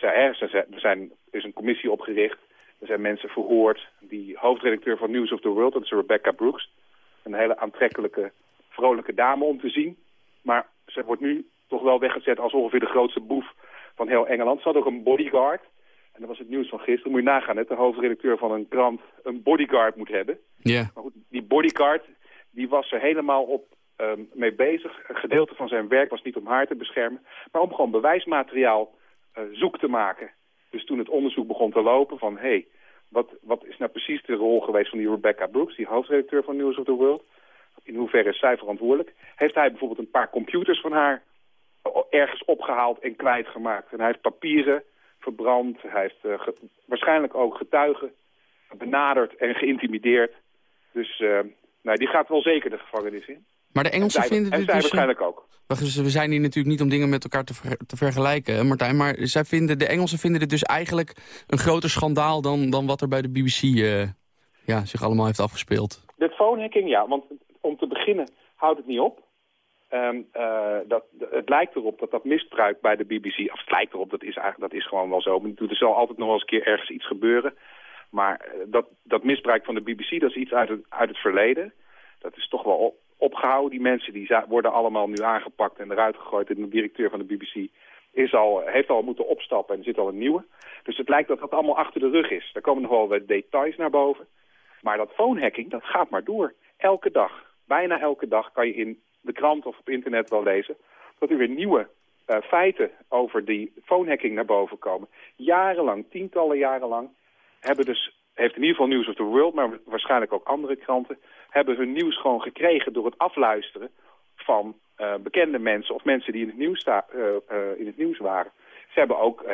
Er zijn, is een commissie opgericht. Er zijn mensen verhoord. Die hoofdredacteur van News of the World, dat is Rebecca Brooks. Een hele aantrekkelijke, vrolijke dame om te zien. Maar ze wordt nu toch wel weggezet als ongeveer de grootste boef van heel Engeland. Ze had ook een bodyguard. En dat was het nieuws van gisteren. Moet je nagaan, dat de hoofdredacteur van een krant een bodyguard moet hebben. Ja. Yeah. Maar goed, die bodyguard die was er helemaal op um, mee bezig. Een gedeelte van zijn werk was niet om haar te beschermen, maar om gewoon bewijsmateriaal uh, zoek te maken. Dus toen het onderzoek begon te lopen van, hé, hey, wat, wat is nou precies de rol geweest van die Rebecca Brooks, die hoofdredacteur van News of the World? In hoeverre is zij verantwoordelijk? Heeft hij bijvoorbeeld een paar computers van haar ergens opgehaald en kwijtgemaakt? En hij heeft papieren verbrand, hij heeft ge waarschijnlijk ook getuigen benaderd en geïntimideerd. Dus uh, nou, die gaat wel zeker de gevangenis in. Maar de Engelsen en zij, vinden en dit zij dus... waarschijnlijk ook. We zijn hier natuurlijk niet om dingen met elkaar te, ver, te vergelijken, Martijn. Maar zij vinden, de Engelsen vinden dit dus eigenlijk een groter schandaal... dan, dan wat er bij de BBC uh, ja, zich allemaal heeft afgespeeld. De phonehacking, ja. Want om te beginnen houdt het niet op. Um, uh, dat, het lijkt erop dat dat misbruik bij de BBC... of het lijkt erop, dat is, eigenlijk, dat is gewoon wel zo. Er zal altijd nog wel eens een keer ergens iets gebeuren. Maar dat, dat misbruik van de BBC, dat is iets uit het, uit het verleden. Dat is toch wel op, opgehouden. Die mensen die worden allemaal nu aangepakt en eruit gegooid. De directeur van de BBC is al, heeft al moeten opstappen en er zit al een nieuwe. Dus het lijkt dat dat allemaal achter de rug is. Daar komen nog wel wat details naar boven. Maar dat phonehacking, dat gaat maar door. Elke dag, bijna elke dag kan je in de krant of op internet wel lezen... dat er weer nieuwe uh, feiten over die phonehacking naar boven komen. Jarenlang, tientallen jaren lang, hebben dus, heeft in ieder geval News of the World... maar waarschijnlijk ook andere kranten... hebben hun nieuws gewoon gekregen door het afluisteren van uh, bekende mensen... of mensen die in het nieuws, uh, in het nieuws waren. Ze hebben ook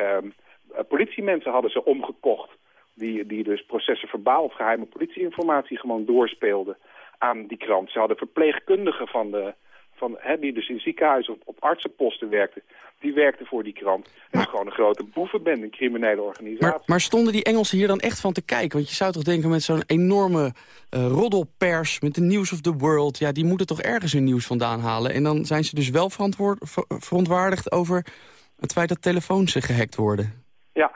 politiemensen hadden ze omgekocht... Die, die dus processen verbaal of geheime politieinformatie gewoon doorspeelden aan die krant. Ze hadden verpleegkundigen van de, van, hè, die dus in ziekenhuizen op, op artsenposten werkte, die werkte voor die krant. Het is gewoon een grote boevenbende, een criminele organisatie. Maar, maar stonden die Engelsen hier dan echt van te kijken? Want je zou toch denken met zo'n enorme eh, roddelpers... met de News of the World... ja, die moeten toch ergens hun nieuws vandaan halen. En dan zijn ze dus wel verantwoord, ver- verontwaardigd over het feit dat telefoons eh, gehackt worden. Ja,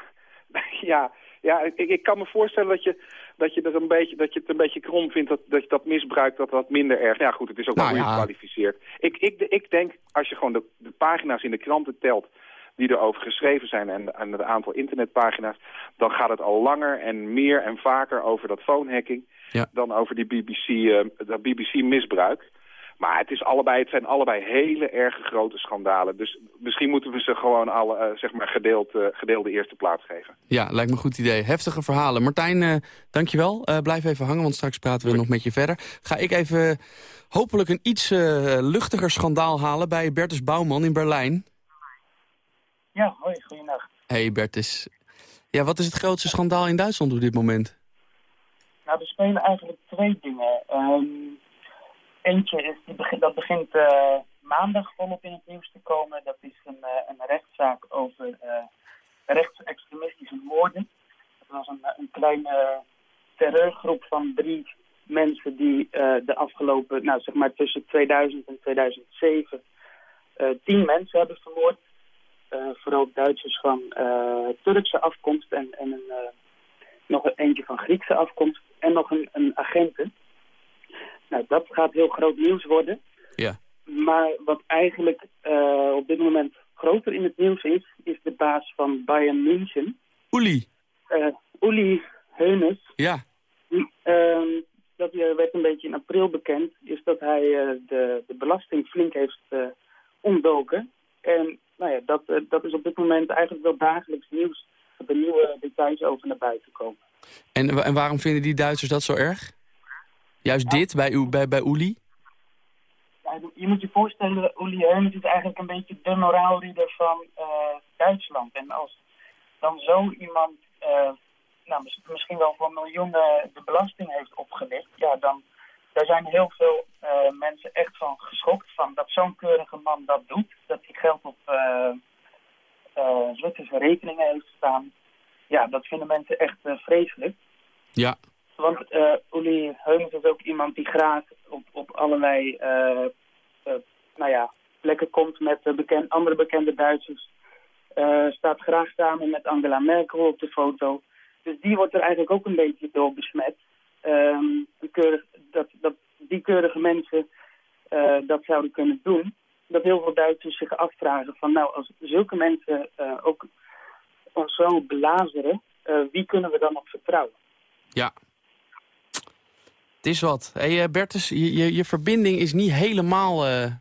ja, ja ik, ik kan me voorstellen dat je, dat je, er een beetje, dat je het een beetje krom vindt dat, dat je dat misbruikt, dat dat minder erg. Ja goed, het is ook Nou wel ja. gekwalificeerd. Ik, ik, ik denk, als je gewoon de, de pagina's in de kranten telt die erover geschreven zijn en, en het aantal internetpagina's, dan gaat het al langer en meer en vaker over dat phonehacking Ja. dan over die BBC, eh, dat BBC-misbruik. Maar het, is allebei, het zijn allebei hele erge grote schandalen. Dus misschien moeten we ze gewoon alle, eh, zeg maar gedeeld, eh, gedeelde eerste plaats geven. Ja, lijkt me een goed idee. Heftige verhalen. Martijn, eh, dankjewel. Eh blijf even hangen, want straks praten we nog met je verder. Ga ik even hopelijk een iets eh, luchtiger schandaal halen... bij Bertus Bouwman in Berlijn. Ja, hoi, goeienacht. hey Bertus. Ja, wat is het grootste schandaal in Duitsland op dit moment? Nou, er spelen eigenlijk twee dingen. Ehm, eentje is, begint, dat begint eh, maandag volop in het nieuws te komen. Dat is een, eh, een rechtszaak over eh, rechtsextremistische moorden. Dat was een, een kleine terreurgroep van drie mensen die de afgelopen, nou zeg maar tussen 2000 en 2007, eh, tien mensen hebben vermoord. Vooral Duitsers van Turkse afkomst en, en een, nog een eentje van Griekse afkomst en nog een, een agenten. Nou, dat gaat heel groot nieuws worden. Ja. Maar wat eigenlijk eh, op dit moment groter in het nieuws is, is de baas van Bayern München, Uli. eh Uli Heunes. Ja. Ehm, dat werd een beetje in april bekend, is dat hij eh, de, de belasting flink heeft ontdoken. En nou ja, dat, dat is op dit moment eigenlijk wel dagelijks nieuws. Dat er nieuwe details over naar buiten komen. En, en waarom vinden die Duitsers dat zo erg? Juist dit, bij, u, bij, bij Uli? Ja, je moet je voorstellen, Uli Heunes is eigenlijk een beetje de moraalridder van eh, Duitsland. En als dan zo iemand, eh, nou, mis- misschien wel voor miljoenen de belasting heeft opgelegd, ja, dan daar zijn heel veel eh, mensen echt van geschokt van dat zo'n keurige man dat doet. Dat hij geld op eh, Zwitserse rekeningen heeft staan. Ja, dat vinden mensen echt vreselijk. Ja. Want eh Uli is ook iemand die graag op, op allerlei eh, eh, nou ja, plekken komt met andere bekende Duitsers. Staat graag samen met Angela Merkel op de foto. Dus die wordt er eigenlijk ook een beetje door besmet. Keurig, dat, dat die keurige mensen dat zouden kunnen doen. Dat heel veel Duitsers zich afvragen van nou, als zulke mensen ook ons zo belazeren, wie kunnen we dan nog vertrouwen? Ja. Het is wat. Hey, eh, Bertus, je, je, je verbinding is niet helemaal eh,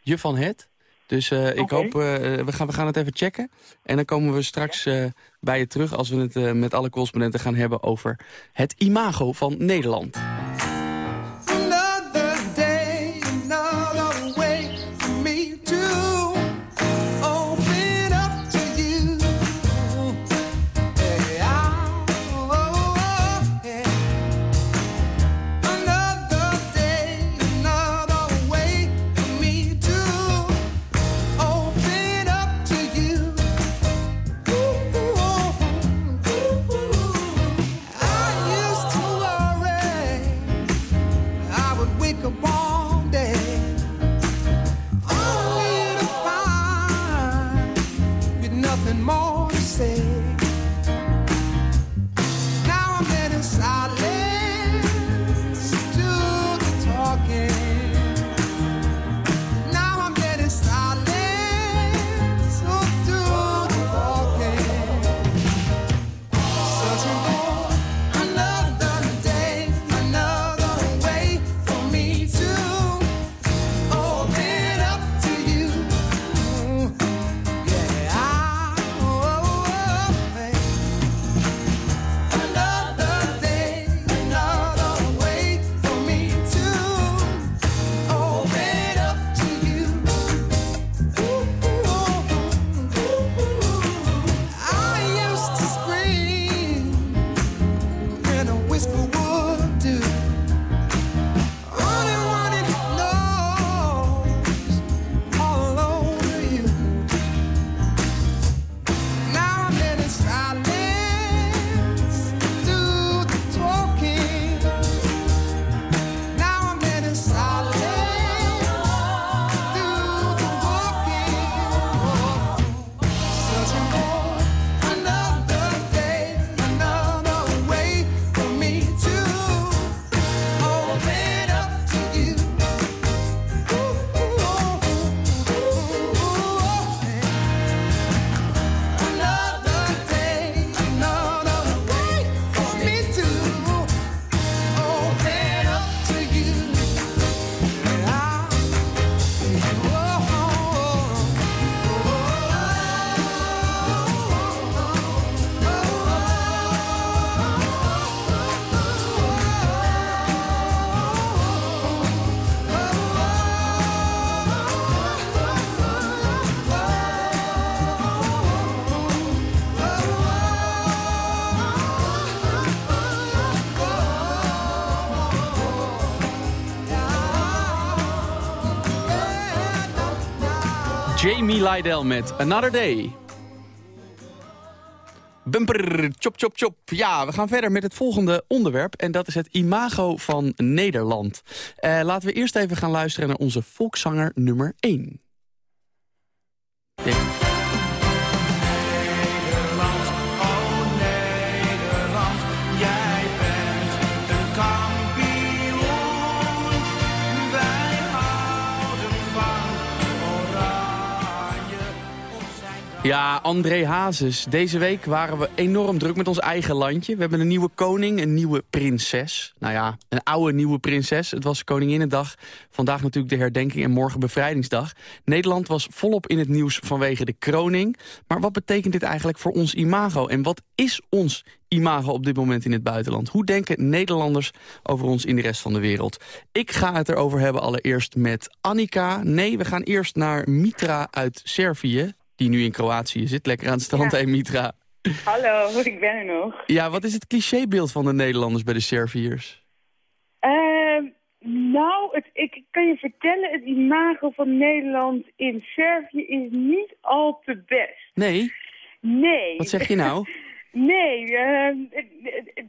je van het. Dus eh, ik hoop, we, gaan, we gaan het even checken. En dan komen we straks bij je terug als we het met alle correspondenten gaan hebben over het imago van Nederland. Jamie Lydell met Another Day. Bumper, chop, chop, chop. Ja, we gaan verder met het volgende onderwerp. En dat is het imago van Nederland. Eh, laten we eerst even gaan luisteren naar onze volkszanger nummer 1. Nederland, Ja, André Hazes. Deze week waren we enorm druk met ons eigen landje. We hebben een nieuwe koning, een nieuwe prinses. Nou ja, een oude nieuwe prinses. Het was Koninginnedag. Vandaag natuurlijk de herdenking en morgen bevrijdingsdag. Nederland was volop in het nieuws vanwege de kroning. Maar wat betekent dit eigenlijk voor ons imago? En wat is ons imago op dit moment in het buitenland? Hoe denken Nederlanders over ons in de rest van de wereld? Ik ga het erover hebben allereerst met Annika. Nee, we gaan eerst naar Mitra uit Servië die nu in Kroatië zit. Lekker aan het strand, Ja. hé Mitra. Hallo, ik ben er nog. Ja, wat is het clichébeeld van de Nederlanders bij de Serviërs? Ehm, nou, het, ik kan je vertellen, het imago van Nederland in Servië is niet al te best. Nee? Nee. Wat zeg je nou? Nee, ehm,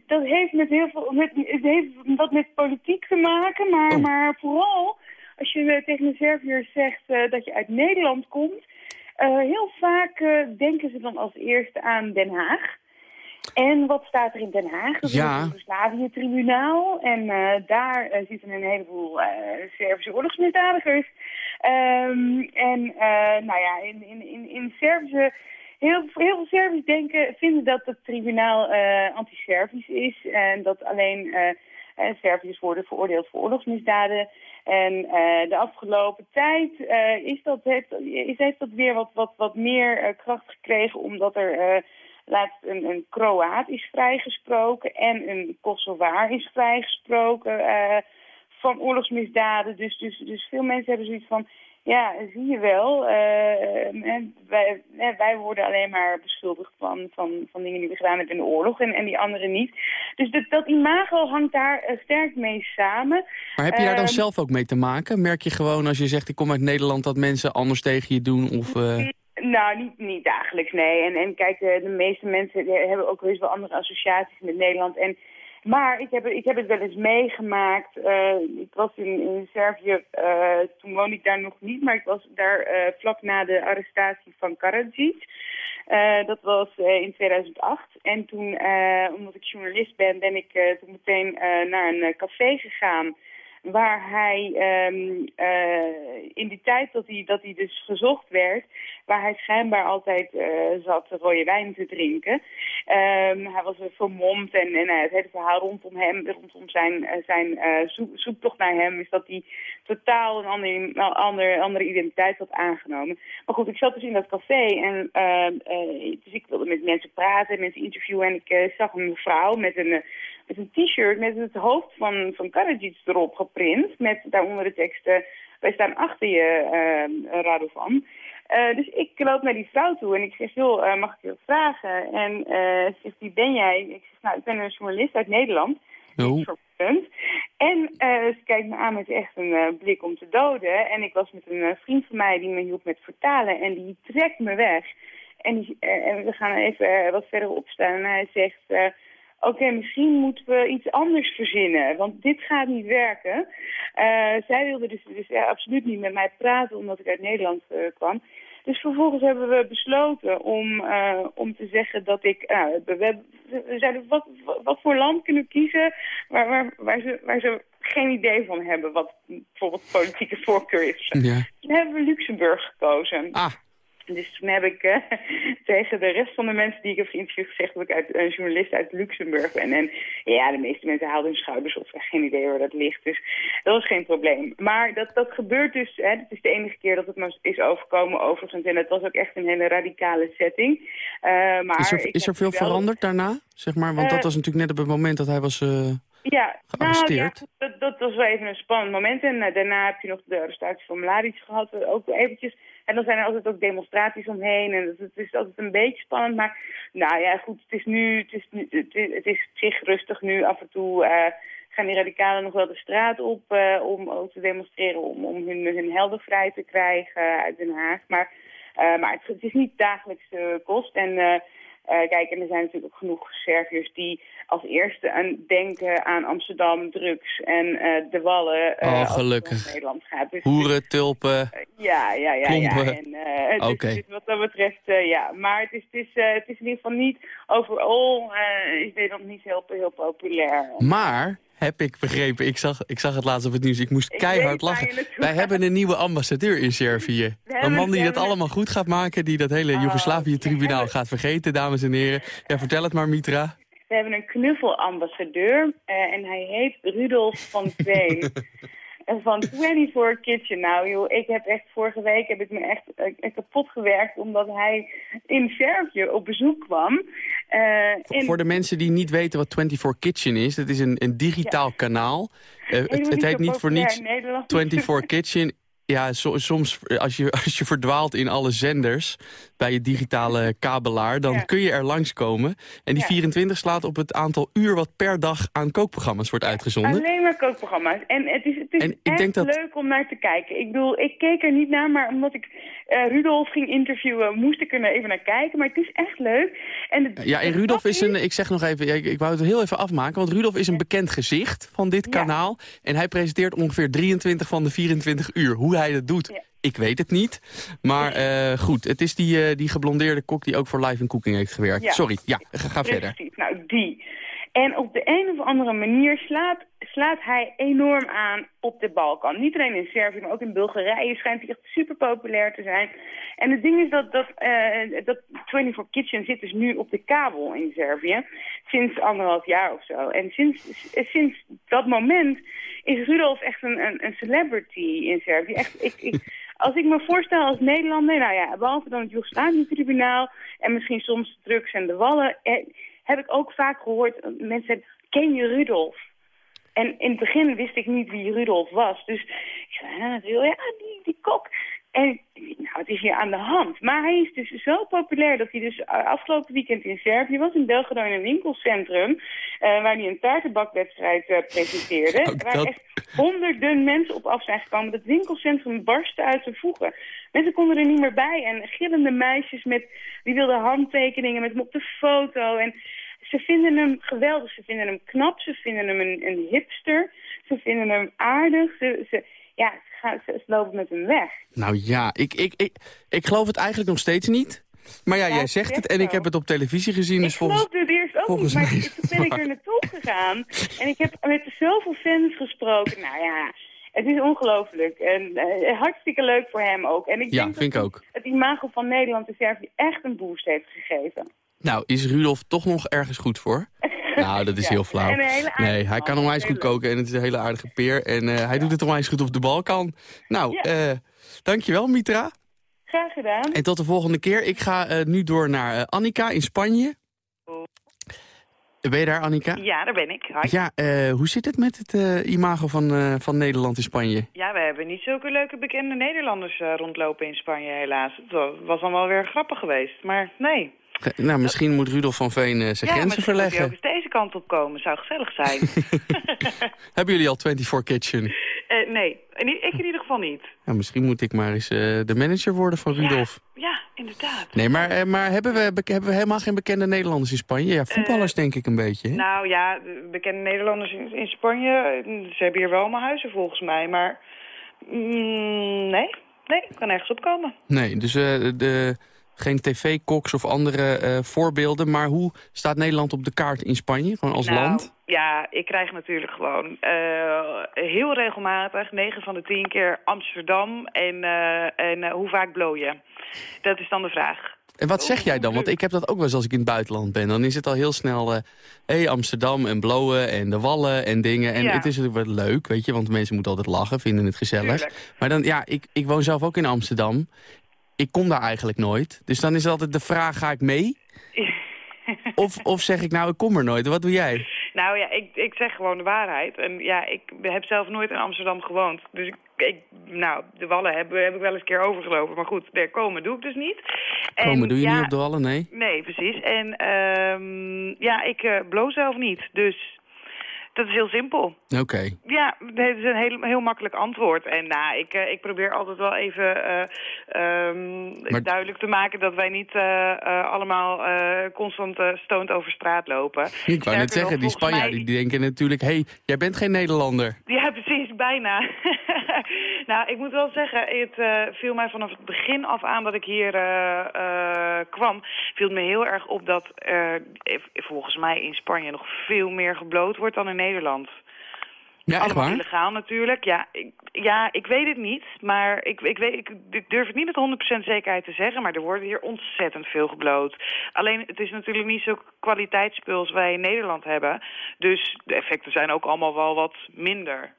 dat heeft met heel veel, met, het heeft wat met politiek te maken, maar, Oh. maar vooral als je eh, tegen de Serviërs zegt eh, dat je uit Nederland komt, heel vaak eh, denken ze dan als eerste aan Den Haag. En wat staat er in Den Haag? Dat is Ja. het Joegoslavië-tribunaal. En eh, daar eh, zitten een heleboel eh, Servische oorlogsmisdadigers. Ehm, en eh, nou ja, in, in, in, in Servische... Heel, heel veel Serviërs denken, vinden dat het tribunaal eh anti-Servisch is. En dat alleen eh eh, Serviërs worden veroordeeld voor oorlogsmisdaden. En eh, de afgelopen tijd eh, is dat, heeft, is, heeft dat weer wat, wat, wat meer eh, kracht gekregen... omdat er laatst een, een Kroaat is vrijgesproken en een Kosovaar is vrijgesproken van oorlogsmisdaden. Dus, dus, dus veel mensen hebben zoiets van, ja, zie je wel, eh, eh, wij, eh, wij worden alleen maar beschuldigd van, van, van dingen die we gedaan hebben in de oorlog en, en die anderen niet. Dus dat, dat imago hangt daar sterk mee samen. Maar heb je daar dan Ehm, zelf ook mee te maken? Merk je gewoon als je zegt ik kom uit Nederland dat mensen anders tegen je doen? Of, Nou, niet, niet dagelijks, nee. En, en kijk, de, meeste mensen hebben ook wel eens wel andere associaties met Nederland. En, maar ik heb, ik heb het wel eens meegemaakt. Eh, ik was in, in Servië, eh, toen woonde ik daar nog niet, maar ik was daar eh, vlak na de arrestatie van Karadzic. Dat was in 2008. En toen, omdat ik journalist ben, ben ik toen meteen naar een café gegaan waar hij ehm, eh, in die tijd dat hij, dat hij dus gezocht werd, waar hij schijnbaar altijd eh, zat rode wijn te drinken. Ehm, hij was vermomd en, en eh, het hele verhaal rondom hem, rondom zijn, zijn zoek, zoektocht naar hem, is dat hij totaal een andere, andere, andere identiteit had aangenomen. Maar goed, ik zat dus in dat café en eh, eh, dus ik wilde met mensen praten, mensen interviewen en ik zag een mevrouw met een, eh, met een t-shirt met het hoofd van, van Karadzic erop geprint. Met daaronder de teksten, wij staan achter je, uh, Radovan. Uh, dus ik loop naar die vrouw toe en ik zeg, joh, uh, mag ik je wat vragen? En uh, zegt, wie ben jij? Ik zeg, nou, ik ben een journalist uit Nederland. Oh. En ze kijkt me aan met echt een blik om te doden. En ik was met een vriend van mij die me hielp met vertalen. En die trekt me weg. En, die, en we gaan even wat verder opstaan. En hij zegt... Oké, okay, misschien moeten we iets anders verzinnen, want dit gaat niet werken. Uh, zij wilde dus, dus ja, absoluut niet met mij praten, omdat ik uit Nederland uh, kwam. Dus vervolgens hebben we besloten om, uh, om te zeggen dat ik... we, we, we zeiden, wat, wat voor land kunnen we kiezen waar, waar, waar, ze, waar ze geen idee van hebben... wat bijvoorbeeld politieke voorkeur is. Ja. Toen hebben we Luxemburg gekozen. Ah. Dus toen heb ik uh, tegen de rest van de mensen die ik heb geïnterviewd gezegd dat ik uit, een journalist uit Luxemburg ben. En ja, de meeste mensen haalden hun schouders op. Geen idee waar dat ligt. Dus dat was geen probleem. Maar dat, dat gebeurt dus, hè, het is de enige keer dat het me is overkomen overigens. En dat was ook echt een hele radicale setting. Uh, maar is er, is er veel wel... veranderd daarna? Zeg maar, want uh, dat was natuurlijk net op het moment dat hij was... Ja. Nou, ja, dat, dat was wel even een spannend moment. En uh, daarna heb je nog de arrestatie van Mladic gehad, ook eventjes. En dan zijn er altijd ook demonstraties omheen. En het, is altijd een beetje spannend. Maar nou ja, goed, het is nu, het is, nu, het is, zich rustig nu. Af en toe uh, gaan die radicalen nog wel de straat op eh, om ook te demonstreren, om, om hun, hun helden vrij te krijgen uit Den Haag. Maar, eh, maar het, het is niet dagelijkse kost. En eh, kijk, en er zijn natuurlijk ook genoeg Serviërs die als eerste aan denken aan Amsterdam, drugs en eh, de Wallen. eh, Oh, als het gelukkig. Nederland gaat. Dus, Hoeren, tulpen. ja, ja, ja. ja. En, dus- Oké. dus wat dat betreft, ja. Maar het is, het, is, het is in ieder geval niet overal is Nederland niet heel, heel populair. Maar, heb ik begrepen, ik zag, ik zag het laatst op het nieuws, ik moest Ik keihard lachen. Wij hebben een nieuwe ambassadeur in Servië. Een man die dat allemaal goed gaat maken, die dat hele Oh, Joegoslavië-tribunaal gaat vergeten, dames en heren. Ja, vertel het maar, Mitra. We hebben een knuffelambassadeur eh, en hij heet Rudolf van Veen. En van 24 Kitchen. Nou joh, ik heb echt vorige week heb ik me echt eh, kapot gewerkt omdat hij in Servië op bezoek kwam. Eh, in- Voor de mensen die niet weten wat 24 Kitchen is, dat is een, een digitaal kanaal. Eh, het, het heet niet voor niets in Nederland. 24 Kitchen. Ja, so- soms eh, als je, als je verdwaalt in alle zenders bij je digitale kabelaar, dan Ja. kun je er langskomen. En die Ja. 24 slaat op het aantal uur wat per dag aan kookprogramma's wordt uitgezonden. Alleen maar kookprogramma's. En het is, het is En echt dat- leuk om naar te kijken. Ik bedoel, ik keek er niet naar, maar omdat ik eh, Rudolf ging interviewen, moest ik er nou even naar kijken. Maar het is echt leuk. En Ja, en Rudolf is een, ik zeg nog even, ik, ik wou het heel even afmaken, want Rudolf is een bekend gezicht van dit Ja. kanaal. En hij presenteert ongeveer 23 van de 24 uur. Hoe hij dat doet, Ja. ik weet het niet. Maar eh, goed, het is die, eh, die geblondeerde kok die ook voor Live in Cooking heeft gewerkt. Ja. Sorry, ja, ga, ga verder. Precies, nou die. En op de een of andere manier slaat, slaat hij enorm aan op de Balkan. Niet alleen in Servië, maar ook in Bulgarije schijnt hij echt super populair te zijn. En het ding is dat, dat, eh dat 24 Kitchen zit dus nu op de kabel in Servië. Sinds anderhalf jaar of zo. En sinds, sinds dat moment is Rudolf echt een, een, een celebrity in Servië. Echt, ik, ik, als ik me voorstel als Nederlander, nou ja, behalve dan het Joegoslavië-tribunaal en misschien soms drugs en de wallen, eh, heb ik ook vaak gehoord, eh, mensen zeggen, ken je Rudolf? En in het begin wist ik niet wie Rudolf was. Dus ik zei, ja, ja die, die kok. En nou, het is hier aan de hand. Maar hij is dus zo populair dat hij dus eh, afgelopen weekend in Servië was. In Belgrado in een winkelcentrum. eh, waar hij een taartenbakwedstrijd eh, presenteerde. Ook waar echt honderden mensen op af zijn gekomen. Dat winkelcentrum barstte uit zijn voegen. Mensen konden er niet meer bij. En gillende meisjes met, die wilden handtekeningen met hem op de foto. En ze vinden hem geweldig. Ze vinden hem knap. Ze vinden hem een, een hipster. Ze vinden hem aardig. Ze, ze, ja, ze, gaan, ze, lopen met hem weg. Nou ja, ik, ik, ik, ik geloof het eigenlijk nog steeds niet. Maar ja, Ja, jij zegt het en ik heb het op televisie gezien. Dus ik volgens, geloofde het eerst ook niet, maar toen ben ik er naartoe gegaan. En ik heb met zoveel fans gesproken. Nou ja, het is ongelooflijk. En eh, hartstikke leuk voor hem ook. En ik Ja, denk vind ik dat ook. het imago van Nederland in Servië echt een boost heeft gegeven. Nou, is Rudolf toch nog ergens goed voor? Nou, dat is Ja, heel flauw. en Nee, hij kan onwijs goed koken en het is een hele aardige peer. En eh, hij doet het onwijs goed op de Balkan. Nou, Ja. eh, dankjewel Mitra. Graag gedaan. En tot de volgende keer. Ik ga nu door naar Annika in Spanje. Ben je daar, Annika? Ja, daar ben ik. Hi. Ja, eh, hoe zit het met het eh, imago van, eh, van Nederland in Spanje? Ja, we hebben niet zulke leuke bekende Nederlanders rondlopen in Spanje, helaas. Het wa- was dan wel weer grappig geweest, maar nee. Nou, misschien moet Rudolf van Veen zijn ja, grenzen verleggen. hij ook eens deze kant op komen. Zou gezellig zijn. Hebben jullie al 24 Kitchen? Nee, ik in ieder geval niet. Nou, misschien moet ik maar eens de manager worden van Rudolf. Ja, inderdaad. Nee, maar, eh, maar hebben, we, hebben we helemaal geen bekende Nederlanders in Spanje? Ja, voetballers denk ik een beetje. hè? Nou ja, de bekende Nederlanders in, in Spanje, eh, ze hebben hier wel allemaal huizen volgens mij. Maar mm, nee, nee, ik kan nergens opkomen. Nee, dus eh, de, geen tv-koks of andere eh, voorbeelden. Maar hoe staat Nederland op de kaart in Spanje, gewoon als nou, land? Ja, ik krijg natuurlijk gewoon eh, heel regelmatig, 9 van de 10 keer Amsterdam en, eh, en hoe vaak blow je? Dat is dan de vraag. En wat zeg jij dan? Want ik heb dat ook wel eens als ik in het buitenland ben. Dan is het al heel snel, eh hey, Amsterdam en blowen en de wallen en dingen. En Ja. het is natuurlijk wel leuk, weet je, want mensen moeten altijd lachen, vinden het gezellig. Tuurlijk. Maar dan, ja, ik, ik woon zelf ook in Amsterdam. Ik kom daar eigenlijk nooit. Dus dan is altijd de vraag, ga ik mee? Of, of zeg ik nou, ik kom er nooit. Wat doe jij? Nou ja, ik, ik zeg gewoon de waarheid. En ja, ik heb zelf nooit in Amsterdam gewoond. Dus ik, ik nou, de Wallen heb, heb ik wel eens een keer overgelopen. Maar goed, daar komen doe ik dus niet. En Komen doe je ja, niet op de wallen? Nee. Nee, precies. En ehm, ja, ik uh, blow zelf niet. Dus Dat is heel simpel. Oké. Ja, het is een heel, heel makkelijk antwoord. En nou, ik, eh, ik probeer altijd wel even eh, ehm, Maar- duidelijk te maken dat wij niet eh, allemaal constant stoned over straat lopen. Ik wou net nog, zeggen, die Spanjaarden mij- die denken natuurlijk... hé, hey, jij bent geen Nederlander. Ja, precies, bijna. nou, ik moet wel zeggen, het viel mij vanaf het begin af aan dat ik hier kwam, viel me heel erg op dat volgens mij in Spanje nog veel meer gebloot wordt dan in Nederland. Ja, echt Allemaal waar? illegaal natuurlijk. Ja ik, ja, ik weet het niet. Maar ik, ik, weet, ik, ik durf het niet met 100% zekerheid te zeggen. Maar er wordt hier ontzettend veel gebloot. Alleen, het is natuurlijk niet zo kwaliteitsspul als wij in Nederland hebben. Dus de effecten zijn ook allemaal wel wat minder.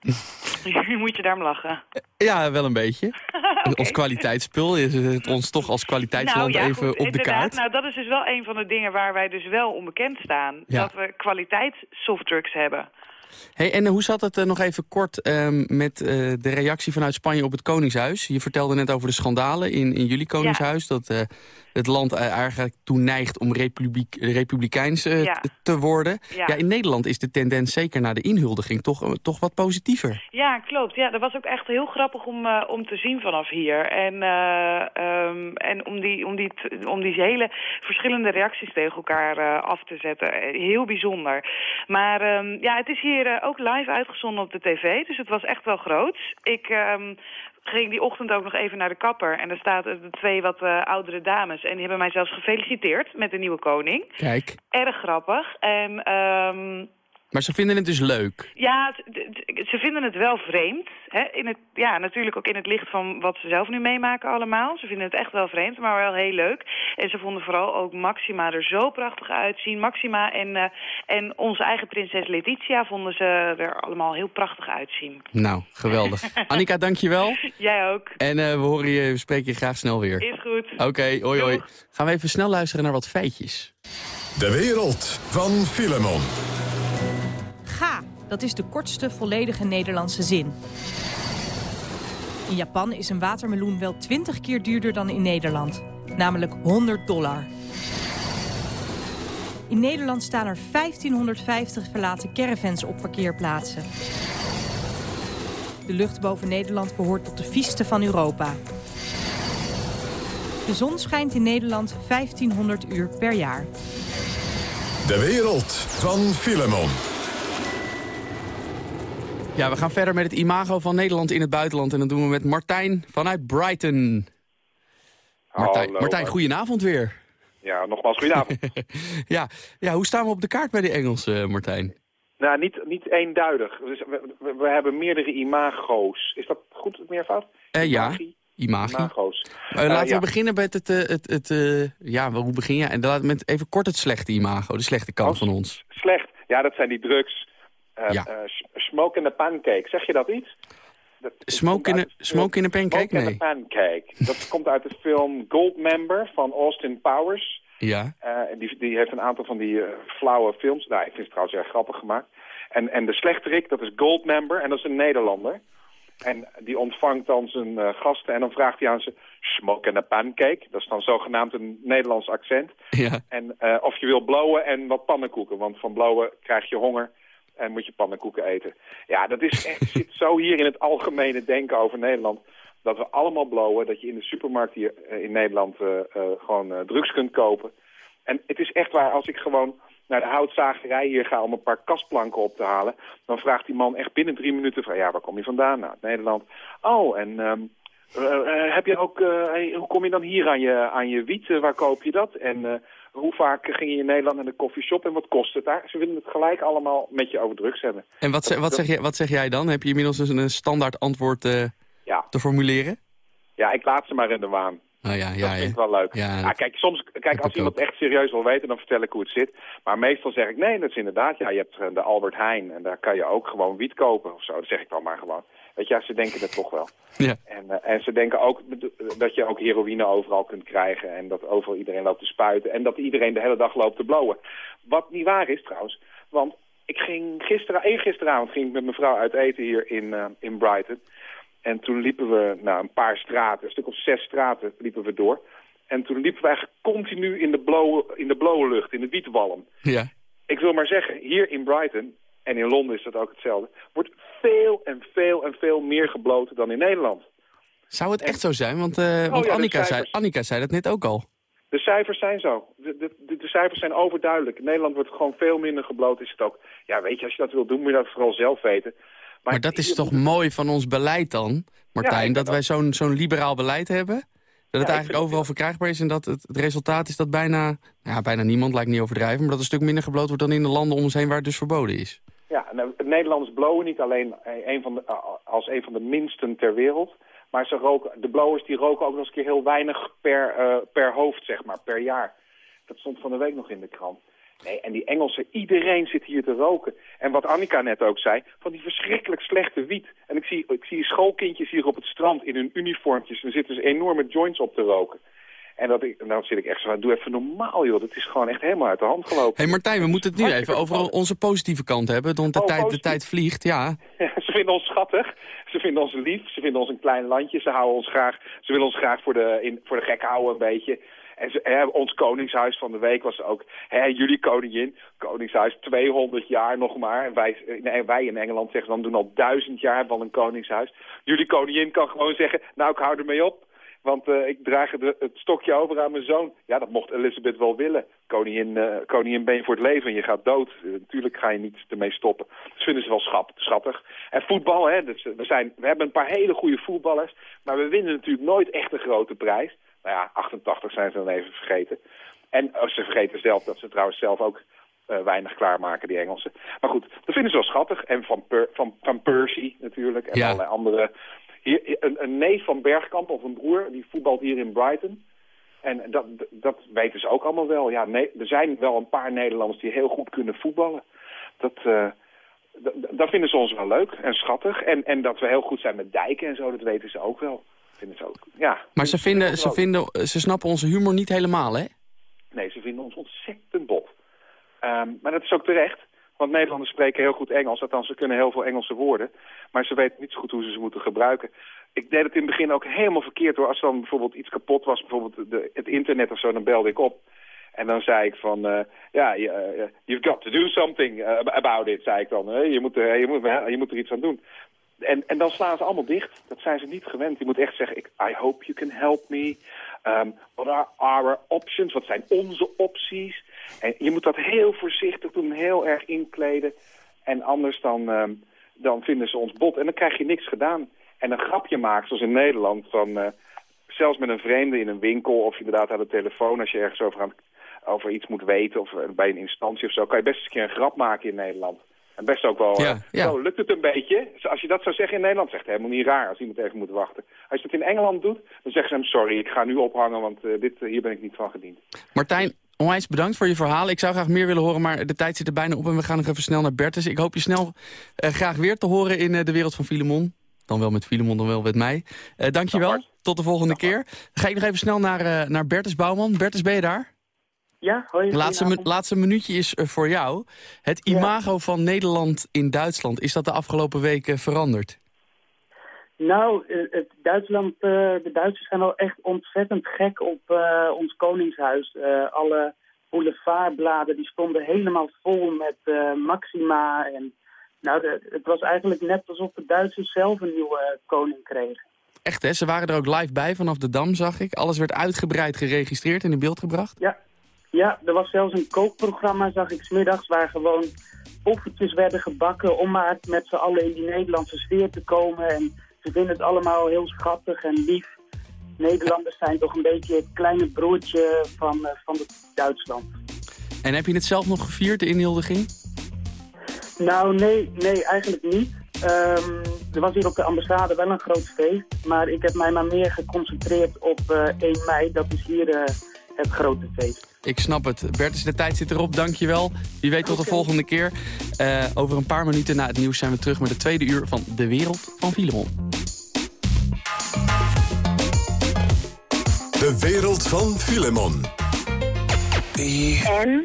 Moet je daarom lachen? Ja, wel een beetje. Als kwaliteitsspul is het ons toch als kwaliteitsland nou, ja, even goed, op de kaart. Nou, dat is dus wel een van de dingen waar wij dus wel onbekend staan. Ja. Dat we kwaliteitssoftdrugs hebben. Hey, en hoe zat het eh, nog even kort ehm, met eh, de reactie vanuit Spanje op het Koningshuis? Je vertelde net over de schandalen in, in jullie Koningshuis. Dat eh, het land eh, eigenlijk toe neigt om republiek, republikeins eh, Ja. te worden. Ja. Ja. in Nederland is de tendens zeker naar de inhuldiging toch, eh, toch wat positiever. Ja, klopt. Ja, dat was ook echt heel grappig om, om te zien vanaf hier. En, eh, ehm, en om, die, om, die, om die hele verschillende reacties tegen elkaar af te zetten. Heel bijzonder. Maar ehm, ja, het is hier ook live uitgezonden op de tv. Dus het was echt wel groot. Ik... ehm, ging die ochtend ook nog even naar de kapper. En daar staat de twee wat eh, oudere dames. En die hebben mij zelfs gefeliciteerd met de nieuwe koning. Kijk, Erg grappig. En ehm, maar ze vinden het dus leuk. ja, ze vinden het wel vreemd. Hè? In het, ja, natuurlijk ook in het licht van wat ze zelf nu meemaken allemaal. Ze vinden het echt wel vreemd, maar wel heel leuk. En ze vonden vooral ook Maxima er zo prachtig uitzien. Maxima en, eh, en onze eigen prinses Letitia vonden ze er allemaal heel prachtig uitzien. Nou, geweldig. Annika, dankjewel. Jij ook. En eh, we horen je, we spreken je graag snel weer. Is goed. Oké, hoi hoi. Gaan we even snel luisteren naar wat feitjes. De wereld van Filemon. Dat is de kortste volledige Nederlandse zin. In Japan is een watermeloen wel 20 keer duurder dan in Nederland. Namelijk 100 dollar. In Nederland staan er 1550 verlaten caravans op parkeerplaatsen. De lucht boven Nederland behoort tot de vieste van Europa. De zon schijnt in Nederland 1500 uur per jaar. De wereld van Filemon. Ja, we gaan verder met het imago van Nederland in het buitenland. En dat doen we met Martijn vanuit Brighton. Martijn, Hallo, Martijn goedenavond weer. Ja, nogmaals, goedenavond. Ja, ja, hoe staan we op de kaart bij de Engelsen, eh, Martijn? nou, niet, niet eenduidig. Dus we, we, we hebben meerdere imago's. Is dat goed, het meervoud? Eh, ja, Imagi? Imago's. Eh, laten ja. we beginnen met het... eh, het, het eh, ja, hoe begin je? En laten met even kort het slechte imago, de slechte kant Oh. van ons. Slecht. Ja, dat zijn die drugs. Eh, Ja. eh, smoke in the pancake. Zeg je dat iets? Dat Smoke in, a, de smoke in a pancake? Smoke in Nee. a pancake. Dat komt uit de film Goldmember van Austin Powers. Ja, Eh, die, die heeft een aantal van die flauwe films. Nou, ik vind het trouwens erg grappig gemaakt. En, en de slechterik, dat is Goldmember en dat is een Nederlander. En die ontvangt dan zijn gasten en dan vraagt hij aan ze... Smoke and a pancake. Dat is dan zogenaamd een Nederlands accent. ja. En of je wil blowen en wat pannenkoeken. Want van blowen krijg je honger en moet je pannenkoeken eten. Ja, dat is echt, zit zo hier in het algemene denken over Nederland... dat we allemaal blowen, dat je in de supermarkt hier eh, in Nederland eh, eh, gewoon drugs kunt kopen. En het is echt waar, als ik gewoon naar de houtzagerij hier ga om een paar kastplanken op te halen... dan vraagt die man echt binnen drie minuten van... ja, waar kom je vandaan? Nou, Nederland. Oh, en ehm, eh, eh, heb je ook, eh, hoe kom je dan hier aan je, aan je wiet? Eh, waar koop je dat? En eh, hoe vaak ging je in Nederland naar de koffieshop en wat kost het daar? Ze willen het gelijk allemaal met je over drugs hebben. En wat, ze- wat, zeg jij, wat zeg jij dan? Heb je inmiddels een, een standaard antwoord eh, Ja. te formuleren? Ja, ik laat ze maar in de waan. Oh ja, dat ja, vind ja. ik wel leuk. Ja, dat- kijk, soms, kijk, als iemand ook. echt serieus wil weten, dan vertel ik hoe het zit. Maar meestal zeg ik, nee, dat is inderdaad, ja, je hebt eh, de Albert Heijn en daar kan je ook gewoon wiet kopen of zo. Dat zeg ik dan maar gewoon. Weet je, ja, ze denken dat toch wel. Ja. En, eh, en ze denken ook dat je ook heroïne overal kunt krijgen en dat overal iedereen loopt te spuiten en dat iedereen de hele dag loopt te blowen. Wat niet waar is trouwens, want ik ging gisteren, eergisteravond ging ik met mijn vrouw uit eten hier in, eh, in Brighton. En toen liepen we nou, een paar straten, een stuk of zes straten liepen we door. En toen liepen we eigenlijk continu in de blauwe, in de blauwe lucht, in de wietwalm. Ja. ik wil maar zeggen, hier in Brighton, en in Londen is dat ook hetzelfde, wordt veel en veel en veel meer gebloten dan in Nederland. Zou het echt zo zijn? Want, uh, want Oh ja, Annika, zei. Annika zei dat net ook al. De cijfers zijn zo. De, de, de, cijfers zijn overduidelijk. In Nederland wordt gewoon veel minder gebloot. Is het ook. Ja, weet je, als je dat wil doen, moet je dat vooral zelf weten. Maar, dat is toch mooi van ons beleid dan, Martijn? dat wij zo'n zo'n liberaal beleid hebben? Dat het eigenlijk overal verkrijgbaar is en dat het, het resultaat is dat bijna... Ja, bijna niemand, lijkt niet overdrijven... maar dat een stuk minder gebloot wordt dan in de landen om ons heen waar het dus verboden is. Ja, nou, het Nederlanders blowen niet alleen eh, een van de, eh, als een van de minsten ter wereld. Maar ze roken, de blowers die roken ook nog eens een keer heel weinig per, eh, per hoofd, zeg maar, per jaar. Dat stond van de week nog in de krant. Nee, en die Engelsen, iedereen zit hier te roken. En wat Annika net ook zei, van die verschrikkelijk slechte wiet. En ik zie, ik zie schoolkindjes hier op het strand in hun uniformpjes. En zitten dus enorme joints op te roken. En dat ik, dan zit ik echt zo van, doe even normaal joh. Dat is gewoon echt helemaal uit de hand gelopen. Hé hey Martijn, we moeten het nu even over onze positieve kant hebben. Want de, Oh, tijd, de tijd vliegt, ja. ze vinden ons schattig, ze vinden ons lief, ze vinden ons een klein landje. Ze, houden ons graag, ze willen ons graag voor de, in, voor de gek houden een beetje. En ze, hè, ons koningshuis van de week was ook, hè, jullie koningin, koningshuis 200 jaar nog maar. En wij, nee, wij in Engeland zeggen dan doen al duizend jaar van een koningshuis. Jullie koningin kan gewoon zeggen, nou ik hou ermee op. Want eh, ik draag het, het stokje over aan mijn zoon. Ja, dat mocht Elizabeth wel willen. Koningin, eh, koningin ben je voor het leven en je gaat dood. Eh, natuurlijk ga je niet ermee stoppen. Dat vinden ze wel schat, schattig. En voetbal, hè, dus, we, zijn, we hebben een paar hele goede voetballers. Maar we winnen natuurlijk nooit echt een grote prijs. Nou ja, 88 zijn ze dan even vergeten. En oh, ze vergeten zelf dat ze trouwens zelf ook eh, weinig klaarmaken, die Engelsen. Maar goed, dat vinden ze wel schattig. En van, Per- van, van Persie natuurlijk. En Ja. allerlei andere... Hier, een, een neef van Bergkamp of een broer, die voetbalt hier in Brighton. En dat, dat weten ze ook allemaal wel. Ja, nee, er zijn wel een paar Nederlanders die heel goed kunnen voetballen. Dat, eh, dat vinden ze ons wel leuk en schattig. En, en dat we heel goed zijn met dijken en zo, dat weten ze ook wel. Vinden ze ook, ja. Maar ze, vinden, ze, vinden, ze snappen onze humor niet helemaal, hè? Nee, ze vinden ons ontzettend bot. Ehm, maar dat is ook terecht. Want Nederlanders spreken heel goed Engels. Althans, ze kunnen heel veel Engelse woorden. Maar ze weten niet zo goed hoe ze ze moeten gebruiken. Ik deed het in het begin ook helemaal verkeerd hoor. Als dan bijvoorbeeld iets kapot was, bijvoorbeeld de, het internet of zo, dan belde ik op. En dan zei ik van, eh, ja, eh, you've got to do something eh, about it, zei ik dan. Je, moet, je, moet, je moet er iets aan doen. En, en dan slaan ze allemaal dicht. Dat zijn ze niet gewend. Je moet echt zeggen, ik, I hope you can help me. Um, what are our options? Wat zijn onze opties? En je moet dat heel voorzichtig doen, heel erg inkleden. En anders dan, ehm, dan vinden ze ons bot. En dan krijg je niks gedaan. En een grapje maken, zoals in Nederland, van... eh, zelfs met een vreemde in een winkel of inderdaad aan de telefoon... als je ergens over, aan, over iets moet weten of eh, bij een instantie of zo... kan je best eens een keer een grap maken in Nederland. En best ook wel, Ja, eh, ja. zo lukt het een beetje. Als je dat zou zeggen in Nederland, zegt helemaal niet raar als iemand even moet wachten. Als je dat in Engeland doet, dan zeggen ze hem sorry, ik ga nu ophangen, want dit, hier ben ik niet van gediend. Martijn, onwijs bedankt voor je verhaal. Ik zou graag meer willen horen, maar de tijd zit er bijna op... en we gaan nog even snel naar Bertus. Ik hoop je snel eh, graag weer te horen in eh, de wereld van Filemon. Dan wel met Filemon, dan wel met mij. Eh dankjewel, tot de volgende keer. Dan ga ik nog even snel naar, naar Bertus Bouwman. Bertus, ben je daar? Ja, hoi. Laatste, laatste minuutje is voor jou. Het imago van Nederland in Duitsland, is dat de afgelopen weken veranderd? Nou, eh, het Duitsland, eh, de Duitsers zijn wel echt ontzettend gek op eh, ons koningshuis. Alle boulevardbladen die stonden helemaal vol met maxima. En, nou, de- het was eigenlijk net alsof de Duitsers zelf een nieuwe koning kregen. Echt hè, ze waren er ook live bij vanaf de Dam, zag ik. Alles werd uitgebreid geregistreerd en in beeld gebracht. Ja, ja er was zelfs een kookprogramma, zag ik smiddags, waar gewoon poffertjes werden gebakken om maar met z'n allen in die Nederlandse sfeer te komen. En ze vinden het allemaal heel schattig en lief. Nederlanders zijn toch een beetje het kleine broertje van, eh, van Duitsland. En heb je het zelf nog gevierd, de inhuldiging? Nou, nee, nee, eigenlijk niet. Ehm, er was hier op de ambassade wel een groot feest, maar ik heb mij maar meer geconcentreerd op eh 1 mei. Dat is hier eh, het grote feest. Ik snap het. Bertus, de tijd zit erop. Dankjewel. Wie weet tot de volgende keer. Eh, over een paar minuten na het nieuws zijn we terug met het tweede uur van De Wereld van Filemon. De wereld van Filemon. En?